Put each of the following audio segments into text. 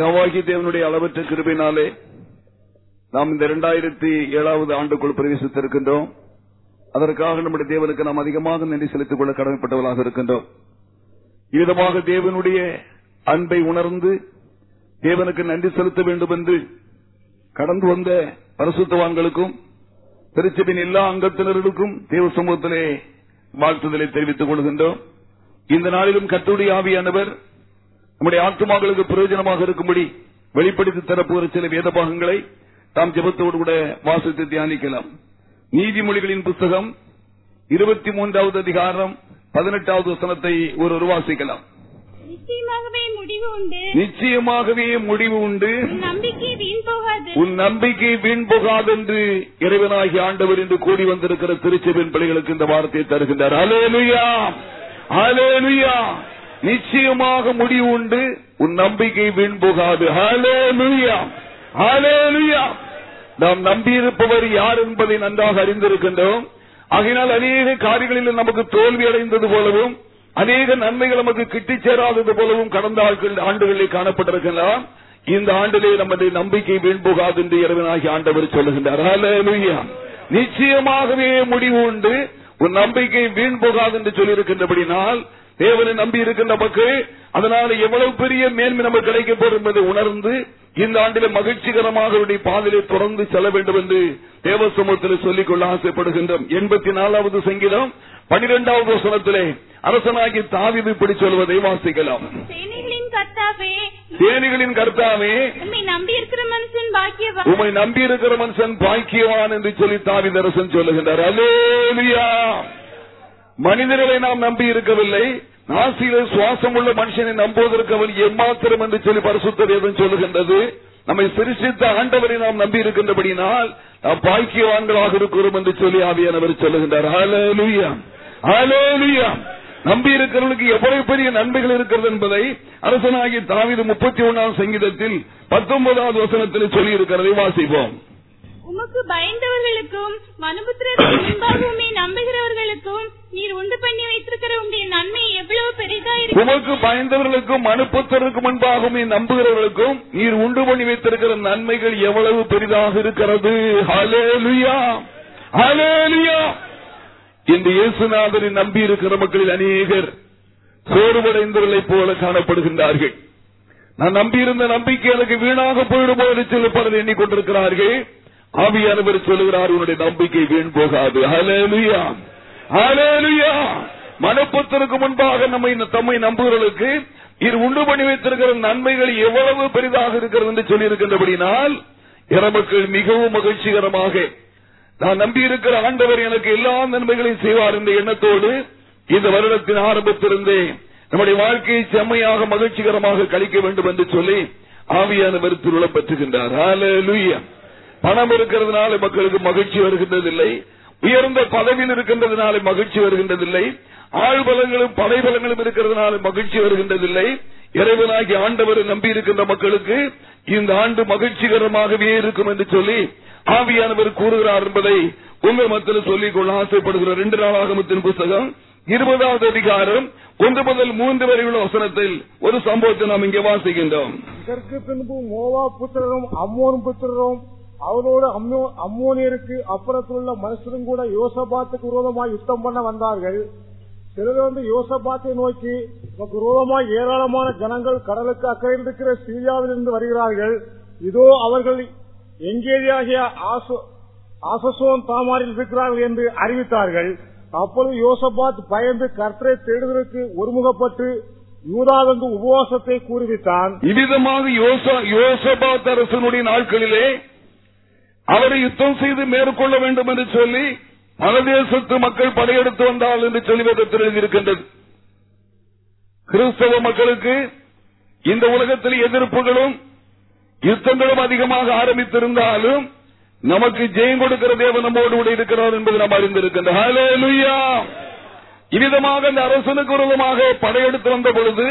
நம்முடைய தேவனுடைய அளவற்ற கிருபினாலே நாம் இந்த இரண்டாயிரத்தி ஏழாவது ஆண்டுக்குள் பிரவேசித்திருக்கின்றோம். அதற்காக நம்முடைய தேவனுக்கு நாம் அதிகமாக நன்றி செலுத்திக் கொள்ள கடமைப்பட்டவர்களாக இருக்கின்றோம். இவ்விதமாக தேவனுடைய அன்பை உணர்ந்து தேவனுக்கு நன்றி செலுத்த வேண்டும் என்று கடந்து வந்த பரிசுத்தவான்களுக்கும் திருச்சபின் எல்லா அங்கத்தினர்களுக்கும் தேவ சமூகத்திலே வாழ்த்துதலை தெரிவித்துக் கொள்கின்றோம். இந்த நாளிலும் கட்டுடைய ஆவியானவர் நம்முடைய ஆத்மாக்களுக்கு பிரயோஜனமாக இருக்கும்படி வெளிப்படுத்தி தரப்போகிற சில வேத பாகங்களை தாம் ஜபத்தோடு கூட வாசித்து தியானிக்கலாம். நீதிமொழிகளின் புஸ்தகம் இருபத்தி மூன்றாவது அதிகாரம் பதினெட்டாவது வசனத்தை ஒரு வாசிக்கலாம். நிச்சயமாகவே முடிவு உண்டு. உன் நம்பிக்கை வீண் போகாது. போகாதென்று இறைவனாகி ஆண்டவர் என்று கூடி வந்திருக்கிற திருச்செவின் பிள்ளைகளுக்கு இந்த வார்த்தையை தருகின்றார். அலேலுயா அலேலுயா நிச்சயமாக முடிவு உண்டு. உன் நம்பிக்கை வீண் போகாது. நாம் நம்பியிருப்பவர் யார் என்பதை நன்றாக அறிந்திருக்கின்றோம். ஆகினால் அநேக காரியங்களில் நமக்கு தோல்வி அடைந்தது போலவும் அநேக நன்மைகள் நமக்கு கிட்டிச் சேராதது போலவும் கடந்த ஆண்டுகளில் காணப்பட்டிருக்கலாம். இந்த ஆண்டிலே நமது நம்பிக்கை வீண் போகாது என்று இரவனாகி ஆண்டவர் சொல்லுகின்றார். நிச்சயமாகவே முடிவு உண்டு. உன் நம்பிக்கை வீண் போகாது என்று சொல்லியிருக்கின்றபடினால் தேவனை நம்பி இருக்கின்ற மக்கள் அதனால எவ்வளவு பெரிய மேன்மை நமக்கு கிடைக்க போகும் என்பதை உணர்ந்து இந்த ஆண்டில மகிழ்ச்சிகரமாக பாதையை தொடர்ந்து செல்ல வேண்டும் என்று தேவ சமூகத்தில் சொல்லிக்கொள்ள ஆசைப்படுகின்றோம். எண்பத்தி நாலாவது சங்கீதம் பனிரெண்டாவது வசனத்திலே அரசனாகி தாவிது இப்படி சொல்வதை வாசிக்கலாம். தேனிகளின் கர்த்தாவே உண்மை நம்பி இருக்கிற மனுஷன் பாக்கியவான். என்று சொல்லி தாவிதரசன் சொல்லுகின்றார். அலேலியா மனிதர்களை நாம் நம்பி இருக்கவில்லை நாசியில சுவாசம் உள்ள மனுஷனை நம்புவதற்கு அவன் எம்மாத்திரம் என்று சொல்லி பரிசுத்த வேதம் சொல்லுகின்றது. நம்மை சிரிசித்த ஆண்டவரை நாம் நம்பி இருக்கின்றபடினால் நாம் பாய்க்கியவான்களாக இருக்கிறோம் என்று சொல்லி ஆவியானவர் சொல்லுகின்றார். ஹalleluya ஹalleluya நம்பி இருக்கிறவர்களுக்கு எவ்வளவு பெரிய நன்மைகள் இருக்கிறது என்பதை அரசனாகி தாவீது முப்பத்தி ஒன்னாம் சங்கீதத்தில் பத்தொன்பதாவது வசனத்தில் சொல்லி இருக்கிறதை வாசிப்போம். உமக்கு பயந்தவர்களுக்கும் மனுபுத்திரருக்கு முன்பாக உண்மை நம்புகிறவர்களுக்கும் நீர் உண்டு பண்ணி வைத்திருக்கிற உடைய நன்மை எவ்வளவு பெரிதா இருக்கு உமக்கு பயந்தவர்களுக்கும் மனுபுத்திரருக்கு முன்பாகவும் நீ நம்புகிறவர்களுக்கும் நீர் உண்டு பண்ணி வைத்திருக்கிற நன்மைகள் எவ்வளவு பெரிதாக இருக்கிறது? ஹalleluya ஹalleluya இன்று இயேசுநாதனை நம்பி இருக்கிற மக்களில் அநேகர் சோர்வடைந்தவர்களைப் போல காணப்படுகின்றார்கள். நான் நம்பியிருந்த நம்பிக்கை எனக்கு வீணாக போயிடுமோ என்று சில பலர் எண்ணிக்கொண்டிருக்கிறார்கள். ஆவியானவர் சொல்லுகிறார் உன்னுடைய நம்பிக்கை வீண் போகாது. ஹalleluya ஹalleluya மனப்பத்திற்கு முன்பாக நம்மை தம்மை நம்புகிறவர்களுக்கு இது உண்டு பண்ணி வைத்திருக்கிற நன்மைகள் எவ்வளவு பெரிதாக இருக்கிறது என்று சொல்லியிருக்கின்றபடினால் இறமக்கள் மிகவும் மகிழ்ச்சிகரமாக நான் நம்பியிருக்கிற ஆண்டவர் எனக்கு எல்லா நன்மைகளையும் செய்வார் என்ற எண்ணத்தோடு இந்த வருடத்தின் ஆரம்பத்திலிருந்தே நம்முடைய வாழ்க்கையை செம்மையாக மகிழ்ச்சிகரமாக கழிக்க வேண்டும் என்று சொல்லி ஆவியான திருள பெற்றுகின்றார். பணம் இருக்கிறதுனால மக்களுக்கு மகிழ்ச்சி வருகின்றதில்லை. உயர்ந்த பதவியில் இருக்கின்றதுனால மகிழ்ச்சி வருகின்றதில்லை. ஆழ்பலங்களும் படைபலங்களும் இருக்கிறதுனால மகிழ்ச்சி வருகின்றதில்லை. இறைவனாகி ஆண்டவரை நம்பி இருக்கின்ற மக்களுக்கு இந்த ஆண்டு மகிழ்ச்சிகரமாகவே இருக்கும் என்று சொல்லி ஆவியானவர் கூறுகிறார் என்பதை உங்கள் மத்தியில் சொல்லிக் கொள்ள ஆசைப்படுகிற ரெண்டு நாளாகமத்தின் புஸ்தகம் இருபதாவது அதிகாரம் ஒன்று முதல் மூன்று வரை உள்ள வசனத்தில் ஒரு சம்பவத்தை நாம் இங்கே வாசிக்கின்றோம். இதற்கு பின்பு மோவா புத்திரரும் அம்மோன் புத்திரரும் அவரோட அம்மோ- அம்மோனியருக்கு அப்புறத்திலுள்ள மனுஷரும் கூட யோசபாத்துக்கு விரோதமாக யுத்தம் பண்ண வந்தார்கள். சிலர் வந்து யோசபாத்தை நோக்கி விரோதமாக ஏராளமான ஜனங்கள் கடலுக்கு அக்கறையில் இருக்கிற சீரியாவிலிருந்து வருகிறார்கள். இதோ அவர்கள் எங்கேயாகிய ஆசசோன் தாமாரில் இருக்கிறார்கள் என்று அறிவித்தார்கள். அப்பொழுது யோசபாத் பயந்து கர்த்தரை தேடுவதற்கு ஒருமுகப்பட்டு யூதாவென்று உபவாசத்தை கூறுவித்தான் இவ்விதமாக யோசா- யோசபாத் அரசனுடைய நாட்களிலே அவரை யுத்தம் செய்து மேற்கொள்ள வேண்டும் என்று சொல்லி மலதேசத்து மக்கள் படையெடுத்து வந்தால் என்று சொல்லி வேதத்தில் எழுதியிருக்கின்றது. கிறிஸ்தவ மக்களுக்கு இந்த உலகத்தில் எதிர்ப்புகளும் யுத்தங்களும் அதிகமாக ஆரம்பித்திருந்தாலும் நமக்கு ஜெயம் கொடுக்கிற தேவன் நம்மோடு கூட இருக்கிறார் என்பது நாம் அறிந்திருக்கின்றோம். இவ்விதமாக அந்த அரசனுக்கு விரோதமாக படையெடுத்து வந்த பொழுது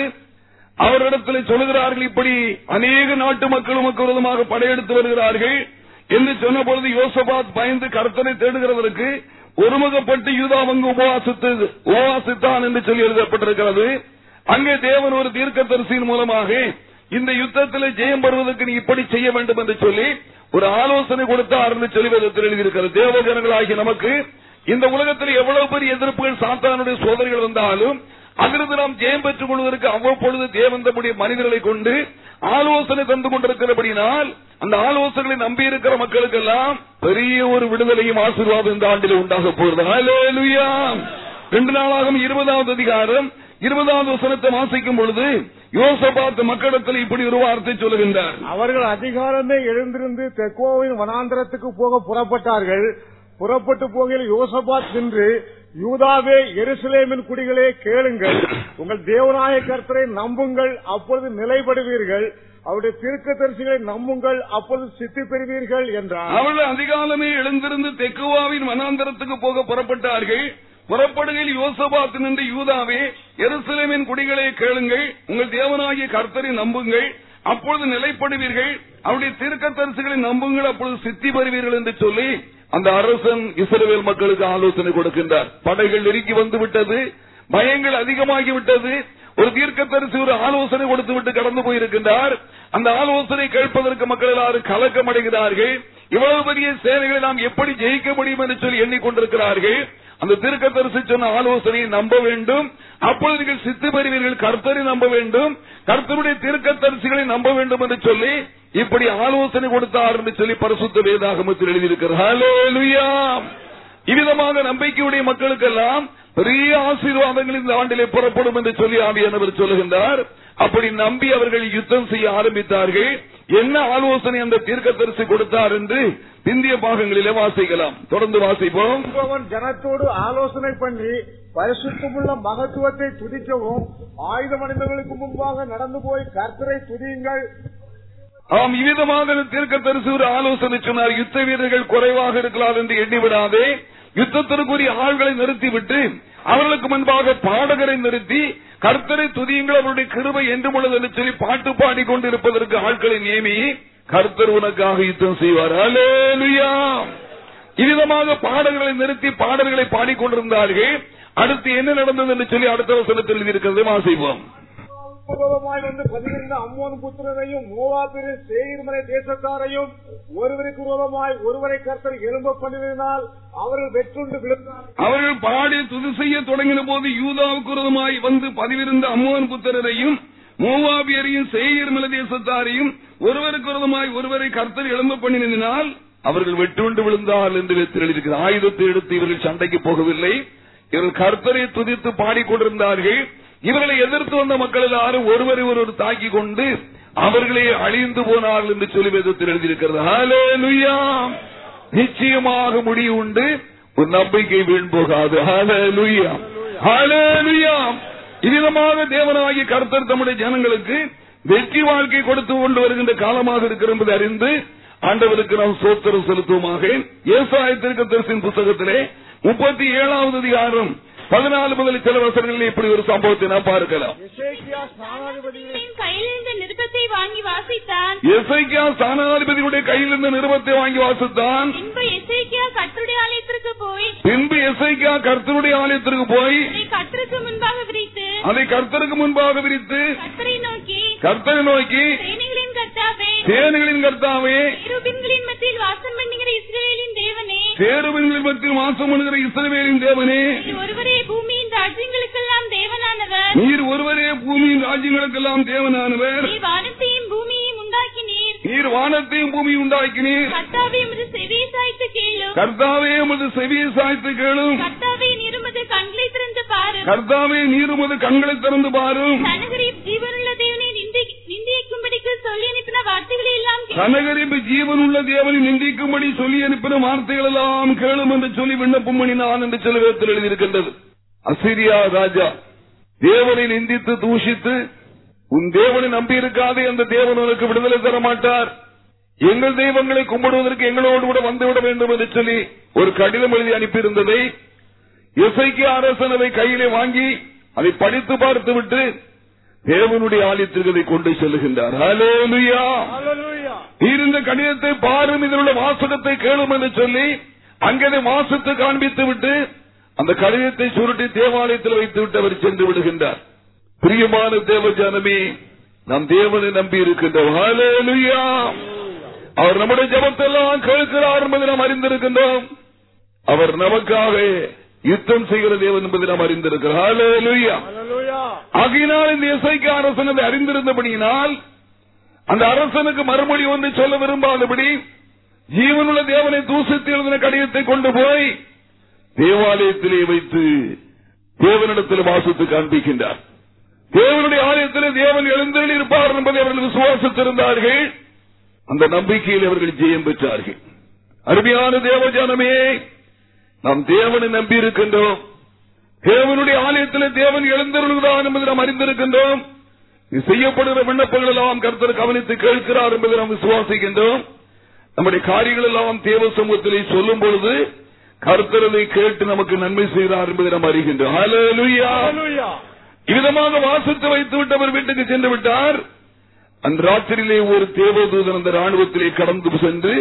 அவரிடத்தில் சொல்லுகிறார்கள் இப்படி அநேக நாட்டு மக்கள் உமக்கு விரோதமாக படையெடுத்து வருகிறார்கள். என்று சொன்ன பொழுது யோசபாத் பயந்து கர்த்தனை தேடுகிறவருக்கு ஒருமுகப்பட்டு யூதா வங்கு உபவாசித்து உபவாசித்தான் என்று சொல்லி எழுதப்பட்டிருக்கிறது. அங்கே தேவன் ஒரு தீர்க்க தரிசியின் மூலமாக இந்த யுத்தத்தில் ஜெயம் பெறுவதற்கு நீ இப்படி செய்ய வேண்டும் என்று சொல்லி ஒரு ஆலோசனை கொடுத்தார் என்று சொல்லி வேதத்தில் எழுதியிருக்கிறது. தேவ ஜனங்களாகிய நமக்கு இந்த உலகத்தில் எவ்வளவு பெரிய எதிர்ப்புகள் சாத்தானுடைய சோதனைகள் வந்தாலும் அதிலிருந்து நாம் ஜெயம் பெற்றுக் கொள்வதற்கு அவ்வப்பொழுது தேவன் தம்முடைய மனிதர்களை கொண்டு ஆலோசனை தந்து கொண்டிருக்கிறபடினால் அந்த ஆலோசனைகளை நம்பி இருக்கிற மக்களுக்கெல்லாம் பெரிய ஒரு விடுதலையும் ஆசீர்வாதம் இந்த ஆண்டில் உண்டாக போகிறது. ரெண்டு நாளாகும் இருபதாவது அதிகாரம் இருபதாவது வசனத்தை வாசிக்கும் பொழுது யோசபாத் மக்களிடத்தில் இப்படி ஒரு வார்த்தை சொல்லுகின்றார். அவர்கள் அதிகாரமே எழுந்திருந்து தெக்கோவின் வனாந்தரத்துக்கு போக புறப்பட்டார்கள். புறப்பட்டு போகையில் யோசபாத் நின்று யூதாவே எருசலேமின் குடிகளே கேளுங்கள். உங்கள் தேவநாய கர்த்தரை நம்புங்கள் அப்பொழுது நிலைப்படுவீர்கள். அவருடைய திருக்க தரிசிகளை நம்புங்கள் அப்பொழுது சித்தி பெறுவீர்கள் என்றார். அவர்கள் அதிகாலமே எழுந்திருந்து தெக்குவாவின் வனாந்தரத்துக்கு போக புறப்பட்டார்கள். புறப்படுகையில் யோசபாத்து நின்று யூதாவே எருசலேமின் குடிகளை கேளுங்கள் உங்கள் தேவனாகிய கர்த்தரை நம்புங்கள் அப்பொழுது நிலைப்படுவீர்கள். அவருடைய தீர்க்க தரிசிகளை நம்புங்கள் அப்பொழுது சித்தி பெறுவீர்கள் என்று சொல்லி அந்த அரசன் இஸ்ரவேல் மக்களுக்கு ஆலோசனை கொடுக்கின்றார். படைகள் நெருக்கி வந்து விட்டது பயங்கள் அதிகமாகிவிட்டது ஒரு தீர்க்க தரிசி ஒரு ஆலோசனை கொடுத்து விட்டு கடந்து போயிருக்கின்றார். அந்த ஆலோசனை கேட்பதற்கு மக்கள் எல்லாரும் கலக்கம் அடைகிறார்கள் இவ்வளவு பெரிய சேவைகளை நாம் எப்படி ஜெயிக்க முடியும் என்று சொல்லி எண்ணிக்கொண்டிருக்கிறார்கள். அந்த தீர்க்க தரிசி சொன்ன ஆலோசனையை நம்ப வேண்டும். அப்பொழுது நீங்கள் சித்து பெறுவீர்கள் கர்த்தரை நம்ப வேண்டும். கர்த்தருடைய தீர்க்க தரிசிகளை நம்ப வேண்டும் என்று சொல்லி இப்படி ஆலோசனை கொடுத்தார் என்று சொல்லி பரிசுத்த வேதாகமத்தில் எழுதியிருக்கிறார். இவ்விதமாக நம்பிக்கையுடைய மக்களுக்கெல்லாம் பெரிய ஆசீர்வாதங்கள் இந்த ஆண்டிலே புறப்படும் என்று சொல்லி ஆவியானவர் சொல்லுகின்றார். அப்படி நம்பி அவர்கள் யுத்தம் செய்ய ஆரம்பித்தார்கள். என்ன ஆலோசனை அந்த தீர்க்க தரிசி கொடுத்தார் என்று இந்திய பாகங்களிலே வாசிக்கலாம். தொடர்ந்து வாசிப்போம். அவன் ஜனத்தோடு ஆலோசனை பண்ணி பரிசுத்தமுள்ள மகத்துவத்தை துதிக்கவும் ஆயுத மனிதர்களுக்கு முன்பாக நடந்து போய் கர்த்தரை துதியுங்கள். ஆம் இவ்விதமாக தீர்க்க தரிசி ஒரு ஆலோசனை சொன்னார் யுத்த வீரர்கள் குறைவாக இருக்கலாம் என்று எண்ணிவிடாதே. யுத்தத்திற்குரிய ஆள்களை நிறுத்திவிட்டு அவர்களுக்கு முன்பாக பாடகரை நிறுத்தி கர்த்தரை துதியுங்கள் அவருடைய கிருபை என்று உள்ளது என்று சொல்லி பாட்டு பாடிக்கொண்டு இருப்பதற்கு ஆட்களை நியமி கர்த்தர் உனக்காக யுத்தம் செய்வார். அல்லேலூயா இவ்விதமாக பாடல்களை நிறுத்தி பாடல்களை பாடிக்கொண்டிருந்தார்கள் அடுத்து என்ன நடந்தது என்று சொல்லி அடுத்த வசனத்தில் இருக்கிறது வாசிப்போம் பூர்வமாய் வந்து பதிவிருந்த அம்மோன் புத்திரரையும் மோவாபிரு சேயிர்மலை தேசத்தாரையும் ஒருவருக்கு விரோதமாய் ஒருவரை கர்த்தர் எலும்ப பண்ணினால் அவர்கள் வெற்றுண்டு விழுந்தார்கள் அவர்கள் பாடி துது செய்ய தொடங்கின போது யூதாவுக்கு விரோதமாய் வந்து பதிவிருந்த அம்மோன் புத்திரரையும் மூவாபியரையும் சேயிர்மலை தேசத்தாரையும் ஒருவருக்கு விரோதமாய் ஒருவரை கர்த்தர் எலும்ப பண்ணினால் அவர்கள் வெட்டுண்டு விழுந்தார்கள் என்று எழுதியிருக்கிறது ஆயுதத்தை எடுத்து இவர்கள் சண்டைக்கு போகவில்லை. இவர்கள் கர்த்தரை துதித்து பாடிக்கொண்டிருந்தார்கள். இவர்களை எதிர்த்து வந்த மக்கள் எல்லாரும் ஒருவரை ஒருவர் தாக்கி கொண்டு அவர்களே அழிந்து போனார்கள் என்று சொல்லி வேதத்தில் எழுதியிருக்கிறது. நிச்சயமாக முடிவு உண்டு. ஒரு நம்பிக்கை வீண் போகாது. ஹalleluya. ஹalleluya. இவ்விதமாக தேவனாகிய கர்த்தர் தம்முடைய ஜனங்களுக்கு வெற்றி வாழ்க்கை கொடுத்து கொண்டு வருகின்ற காலமாக இருக்கிறது அறிந்து ஆண்டவருக்கு நாம் சோத்திரம் செலுத்துவோமாக. ஏசாயத்திற்கு தரிசின் புத்தகத்திலே முப்பத்தி ஏழாவது அதிகாரம் பதினாலு முதல் சில வசனங்களில் இப்படி ஒரு சம்பவத்தை நாம் பார்க்கலாம். எசேக்கியா ஸ்நானாதிபதியை என் கையில் இருந்த நிருபத்தை வாங்கி வாசித்தான். எசைக்கியா ஸ்தானாதிபதியுடைய கையில் இருந்த நிருபத்தை வாங்கி வாசித்தான். பின்பு எசேக்கியா கர்த்தருடைய ஆலயத்திற்கு போய் பின்பு எசைக்கியா கர்த்தருடைய ஆலயத்திற்கு போய் கர்த்தருக்கு முன்பாக விரித்து அதை கர்த்தருக்கு முன்பாக விரித்து கர்த்தரை நோக்கி கர்த்தரை நோக்கி கர்த்தாவே. சேனைகளின் கர்த்தாவே. கேருபீன்களின் மத்தியில் வாசம் பண்ணுகிற இஸ்ரவேலின் தேவனே. சேருவின்களின் மத்தியில் மாசம் பண்ணுகிற இஸ்ரவேலின் தேவனே. ஒருவரே பூமியின் ராஜ்யங்களுக்கெல்லாம் தேவனானவர். நீர் ஒருவரே பூமியின் ராஜ்யங்களுக்கெல்லாம் தேவனானவர். வானத்தையும் உண்டாக்கினீர் நீர் வானத்தையும் பூமி உண்டாக்கினீர். கர்த்தாவே உமது செவியை சாய்த்து கேளும் கர்த்தாவே உமது செவியை சாய்த்து கேளும் கர்த்தாவே நீர் உமது கண்களை திறந்து பாரும் கர்த்தாவே நீர் உமது கண்களை திறந்து பாரும் சனகரி ஜீவனுள்ள தேவனை நிந்தி- நிந்திக்கும்படிக்கு சொல்லி அனுப்பின வார்த்தைகளை எல்லாம் கேள். கனகரிப்பு ஜீவனுள்ள தேவனை நிந்திக்கும்படி சொல்லி அனுப்பின வார்த்தைகள் எல்லாம் கேளும் என்று சொல்லி விண்ணப்பம் பண்ணினான் என்று சில எழுதியிருக்கின்றது. அசிரியா ராஜா தேவனை நிந்தித்து தூஷித்து உன் தேவனை நம்பியிருக்காதே அந்த தேவன் உனக்கு விடுதலை தர மாட்டார் எங்கள் தெய்வங்களை கும்பிடுவதற்கு எங்களோடு கூட வந்துவிட வேண்டும் என்று சொல்லி ஒரு கடிதம் எழுதி அனுப்பியிருந்ததை இசைக்கு அரசன் அதை கையிலே வாங்கி அதை படித்து பார்த்துவிட்டு தேவனுடைய ஆலயத்திற்கு அதை கொண்டு செல்லுகின்றார். இந்த கடிதத்தை பாரும் இதில் உள்ள வாசகத்தை கேளும் என்று சொல்லி அங்கே வாசத்தை காண்பித்து விட்டு அந்த கடிதத்தை சுருட்டி தேவாலயத்தில் வைத்து விட்டு அவர் சென்று விடுகின்றார். பிரியமான தேவஜானமே நாம் தேவனை நம்பி இருக்கின்றோம். அவர் நம்முடைய ஜபத்தெல்லாம் கேட்கிறார் என்பதை நாம் அறிந்திருக்கின்றோம் அவர் நமக்காக யுத்தம் செய்கிற தேவன் என்பதை நாம். ஹalleluya. ஆகையினால் இந்த இசைக்கு அரசன் அதை அறிந்திருந்தபடியினால் அந்த அரசனுக்கு மறுமொழி ஒன்று சொல்ல விரும்பாதபடி ஜீவனுள்ள தேவனை தூசித்து எழுதின கடிதத்தை கொண்டு போய் தேவாலயத்திலே வைத்து தேவனிடத்தில் வாசித்து காண்பிக்கின்றார் தேவனுடைய ஆலயத்தில் தேவன் எழுந்தேறி இருப்பார் என்பதை அவர்கள் விசுவாசித்திருந்தார்கள். அந்த நம்பிக்கையில் அவர்கள் ஜெயம் பெற்றார்கள். அருமையான தேவஜானமே நாம் தேவனை நம்பி இருக்கின்றோம் தேவனுடைய ஆலயத்தில் தேவன் எழுந்தருள்கிறான் என்பதை நாம் அறிந்திருக்கின்றோம். செய்யப்படுகிற விண்ணப்பங்கள் எல்லாம் கருத்தர் கவனித்து கேட்கிறார் என்பதை நாம் விசுவாசிக்கின்றோம். நம்முடைய காரியங்கள் எல்லாம் தேவ சமூகத்திலே சொல்லும் பொழுது கருத்தரதை கேட்டு நமக்கு நன்மை செய்கிறார் என்பதை நாம் அறிகின்றோம். இவ்விதமாக வாசித்து வைத்து விட்டு அவர் வீட்டுக்கு சென்று விட்டார். அந்த ராத்திரியிலே ஒரு தேவதூதன் அந்த ராணுவத்திலே கடந்து சென்று